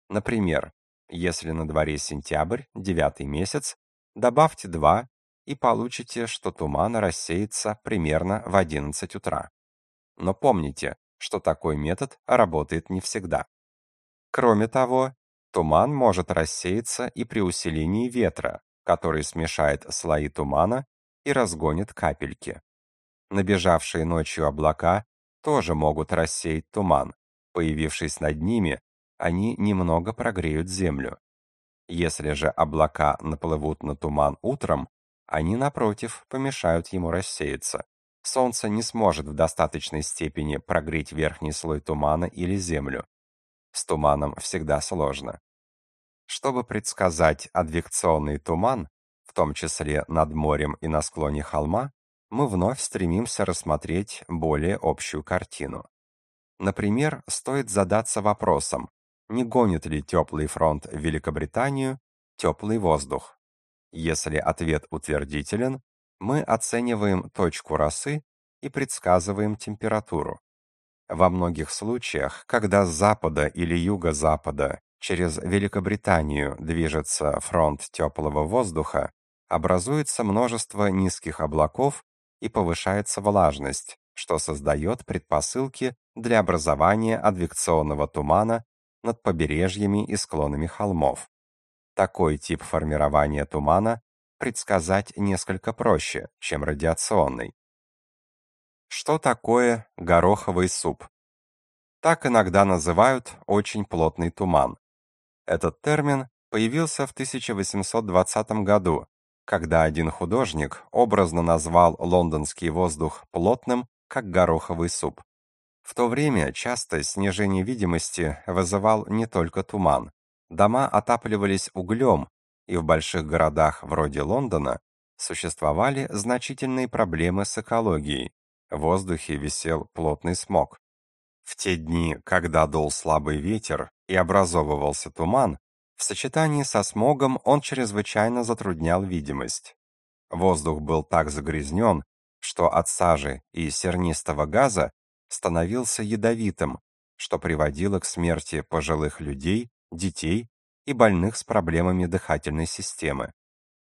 Например, если на дворе сентябрь, девятый месяц, добавьте 2 и получите, что туман рассеется примерно в 11 утра. Но помните, что такой метод работает не всегда. Кроме того, туман может рассеяться и при усилении ветра, который смешает слои тумана и разгонит капельки. Набежавшие ночью облака тоже могут рассеять туман. Появившись над ними, они немного прогреют землю. Если же облака наплывут на туман утром, они напротив помешают ему рассеяться. Солнце не сможет в достаточной степени прогреть верхний слой тумана или землю. С туманом всегда сложно. Чтобы предсказать адвекционный туман, в том числе над морем и на склоне холма, мы вновь стремимся рассмотреть более общую картину. Например, стоит задаться вопросом, не гонит ли теплый фронт Великобританию теплый воздух. Если ответ утвердителен, мы оцениваем точку росы и предсказываем температуру. Во многих случаях, когда с запада или юго-запада через Великобританию движется фронт теплого воздуха, образуется множество низких облаков и повышается влажность, что создает предпосылки для образования адвекционного тумана над побережьями и склонами холмов. Такой тип формирования тумана предсказать несколько проще, чем радиационный. Что такое гороховый суп? Так иногда называют очень плотный туман. Этот термин появился в 1820 году, когда один художник образно назвал лондонский воздух плотным, как гороховый суп. В то время часто снижение видимости вызывал не только туман. Дома отапливались углем, и в больших городах вроде Лондона существовали значительные проблемы с экологией. В воздухе висел плотный смог. В те дни, когда дул слабый ветер и образовывался туман, в сочетании со смогом он чрезвычайно затруднял видимость. Воздух был так загрязнен, что от сажи и сернистого газа становился ядовитым, что приводило к смерти пожилых людей, детей и больных с проблемами дыхательной системы.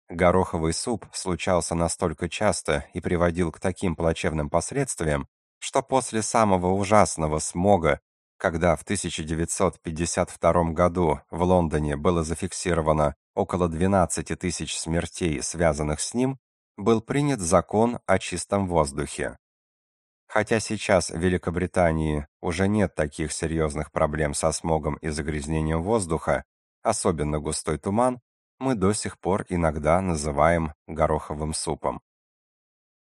Гороховый суп случался настолько часто и приводил к таким плачевным последствиям, что после самого ужасного смога, когда в 1952 году в Лондоне было зафиксировано около 12 тысяч смертей, связанных с ним, был принят закон о чистом воздухе. Хотя сейчас в Великобритании уже нет таких серьезных проблем со смогом и загрязнением воздуха, особенно густой туман, мы до сих пор иногда называем гороховым супом.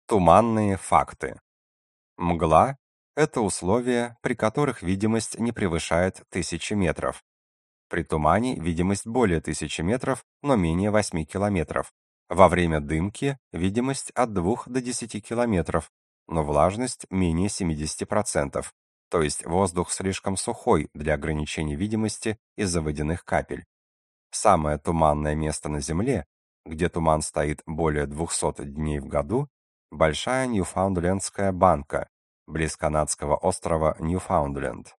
Туманные факты. Мгла – это условия, при которых видимость не превышает тысячи метров. При тумане видимость более тысячи метров, но менее 8 километров. Во время дымки видимость от 2 до 10 километров, но влажность менее 70%, то есть воздух слишком сухой для ограничения видимости из-за водяных капель. Самое туманное место на Земле, где туман стоит более 200 дней в году, большая Ньюфаундлендская банка, близ канадского острова Ньюфаундленд.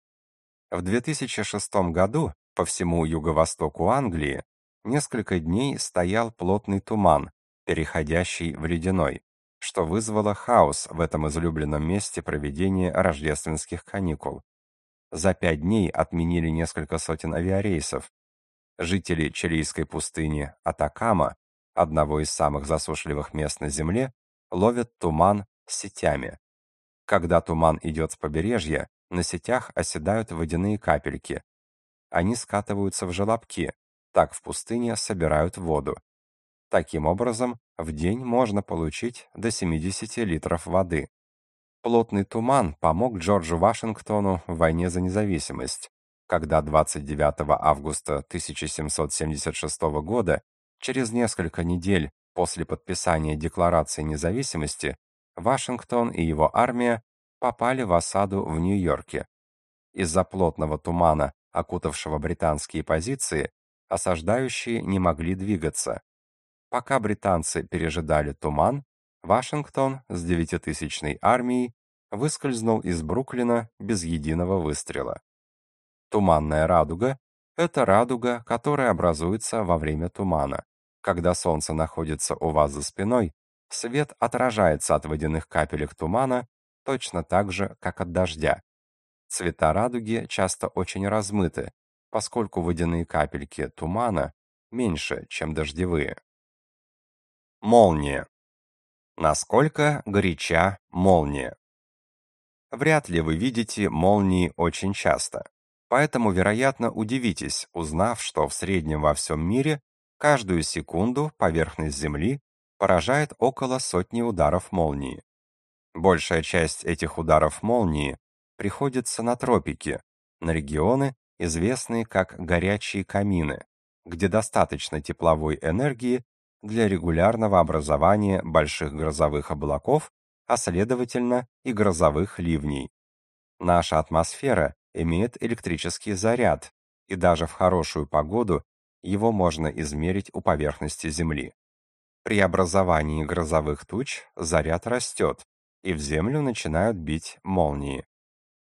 В 2006 году по всему юго-востоку Англии несколько дней стоял плотный туман, переходящий в ледяной что вызвало хаос в этом излюбленном месте проведения рождественских каникул. За пять дней отменили несколько сотен авиарейсов. Жители чилийской пустыни Атакама, одного из самых засушливых мест на Земле, ловят туман сетями. Когда туман идет с побережья, на сетях оседают водяные капельки. Они скатываются в желобки, так в пустыне собирают воду. Таким образом, в день можно получить до 70 литров воды. Плотный туман помог Джорджу Вашингтону в войне за независимость, когда 29 августа 1776 года, через несколько недель после подписания Декларации независимости, Вашингтон и его армия попали в осаду в Нью-Йорке. Из-за плотного тумана, окутавшего британские позиции, осаждающие не могли двигаться. Пока британцы пережидали туман, Вашингтон с девятитысячной армией выскользнул из Бруклина без единого выстрела. Туманная радуга — это радуга, которая образуется во время тумана. Когда солнце находится у вас за спиной, свет отражается от водяных капелек тумана точно так же, как от дождя. Цвета радуги часто очень размыты, поскольку водяные капельки тумана меньше, чем дождевые. Молния. Насколько горяча молния? Вряд ли вы видите молнии очень часто. Поэтому, вероятно, удивитесь, узнав, что в среднем во всем мире каждую секунду поверхность Земли поражает около сотни ударов молнии. Большая часть этих ударов молнии приходится на тропики, на регионы, известные как горячие камины, где достаточно тепловой энергии для регулярного образования больших грозовых облаков, а следовательно и грозовых ливней. Наша атмосфера имеет электрический заряд, и даже в хорошую погоду его можно измерить у поверхности Земли. При образовании грозовых туч заряд растет, и в Землю начинают бить молнии.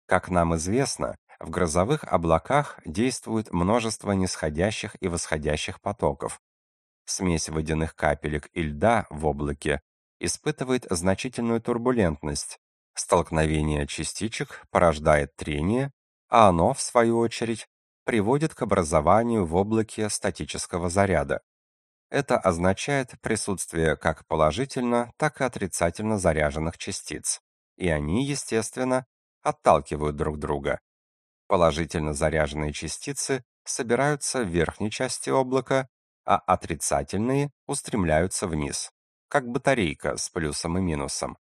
Как нам известно, в грозовых облаках действует множество нисходящих и восходящих потоков, смесь водяных капелек и льда в облаке испытывает значительную турбулентность. Столкновение частичек порождает трение, а оно, в свою очередь, приводит к образованию в облаке статического заряда. Это означает присутствие как положительно, так и отрицательно заряженных частиц, и они, естественно, отталкивают друг друга. Положительно заряженные частицы собираются в верхней части облака, а отрицательные устремляются вниз, как батарейка с плюсом и минусом.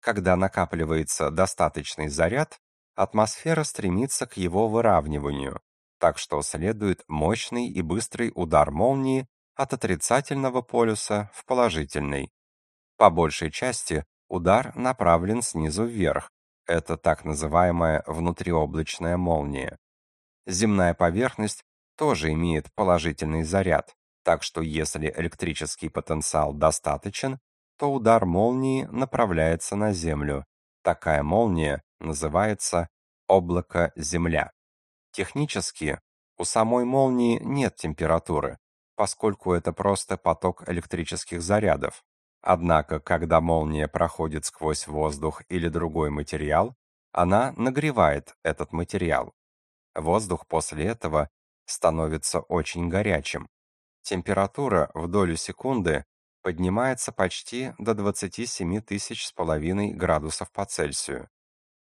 Когда накапливается достаточный заряд, атмосфера стремится к его выравниванию, так что следует мощный и быстрый удар молнии от отрицательного полюса в положительный. По большей части удар направлен снизу вверх. Это так называемая внутриоблачная молния. Земная поверхность тоже имеет положительный заряд, так что если электрический потенциал достаточен, то удар молнии направляется на Землю. Такая молния называется облако-земля. Технически у самой молнии нет температуры, поскольку это просто поток электрических зарядов. Однако, когда молния проходит сквозь воздух или другой материал, она нагревает этот материал. Воздух после этого становится очень горячим. Температура в долю секунды поднимается почти до 27 тысяч с половиной градусов по Цельсию.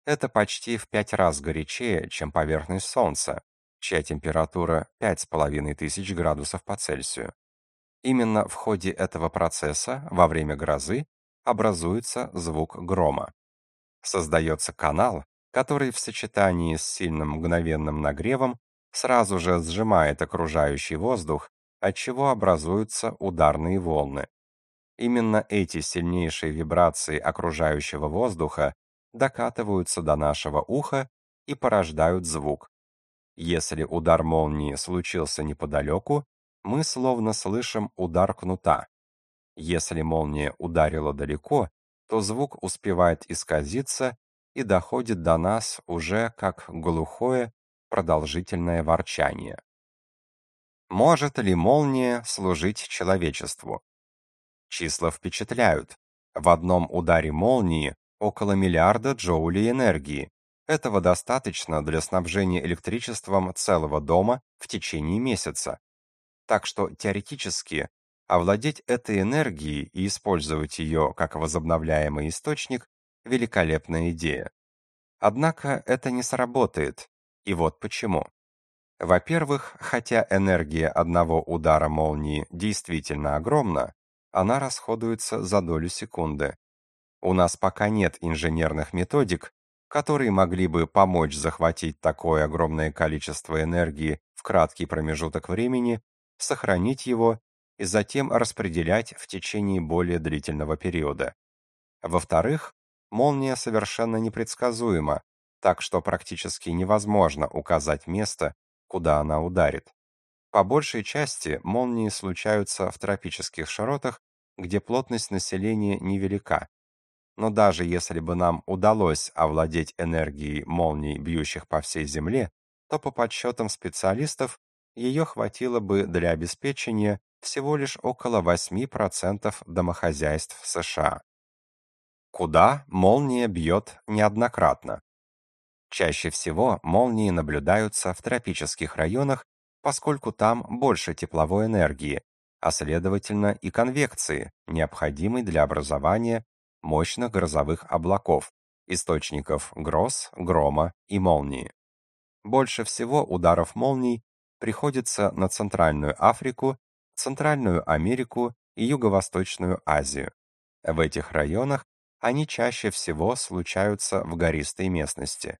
Это почти в пять раз горячее, чем поверхность Солнца, чья температура пять с половиной тысяч градусов по Цельсию. Именно в ходе этого процесса, во время грозы, образуется звук грома. Создается канал, который в сочетании с сильным мгновенным нагревом сразу же сжимает окружающий воздух отчего образуются ударные волны. Именно эти сильнейшие вибрации окружающего воздуха докатываются до нашего уха и порождают звук. Если удар молнии случился неподалеку, мы словно слышим удар кнута. Если молния ударила далеко, то звук успевает исказиться и доходит до нас уже как глухое продолжительное ворчание. Может ли молния служить человечеству? Числа впечатляют. В одном ударе молнии около миллиарда джоулей энергии. Этого достаточно для снабжения электричеством целого дома в течение месяца. Так что теоретически Овладеть этой энергией и использовать ее как возобновляемый источник – великолепная идея. Однако это не сработает, и вот почему. Во-первых, хотя энергия одного удара молнии действительно огромна, она расходуется за долю секунды. У нас пока нет инженерных методик, которые могли бы помочь захватить такое огромное количество энергии в краткий промежуток времени, сохранить его и затем распределять в течение более длительного периода. Во-вторых, молния совершенно непредсказуема, так что практически невозможно указать место, куда она ударит. По большей части молнии случаются в тропических широтах, где плотность населения невелика. Но даже если бы нам удалось овладеть энергией молний, бьющих по всей Земле, то по подсчетам специалистов ее хватило бы для обеспечения всего лишь около 8% домохозяйств США. Куда молния бьет неоднократно? Чаще всего молнии наблюдаются в тропических районах, поскольку там больше тепловой энергии, а следовательно и конвекции, необходимой для образования мощных грозовых облаков, источников гроз, грома и молнии. Больше всего ударов молний приходится на Центральную Африку, Центральную Америку и Юго-Восточную Азию. В этих районах они чаще всего случаются в гористой местности.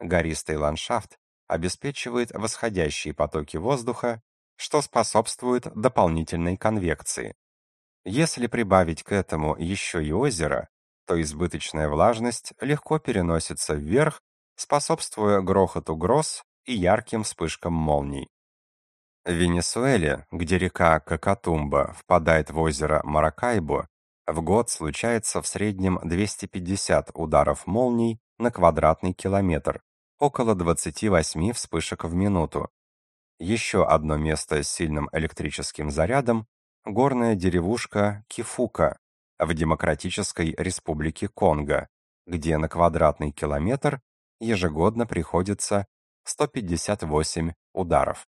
Гористый ландшафт обеспечивает восходящие потоки воздуха, что способствует дополнительной конвекции. Если прибавить к этому еще и озеро, то избыточная влажность легко переносится вверх, способствуя грохоту гроз и ярким вспышкам молний. В Венесуэле, где река Какатумба впадает в озеро Маракайбо, в год случается в среднем 250 ударов молний на квадратный километр, около 28 вспышек в минуту. Еще одно место с сильным электрическим зарядом – горная деревушка Кифука в Демократической Республике Конго, где на квадратный километр ежегодно приходится 158 ударов.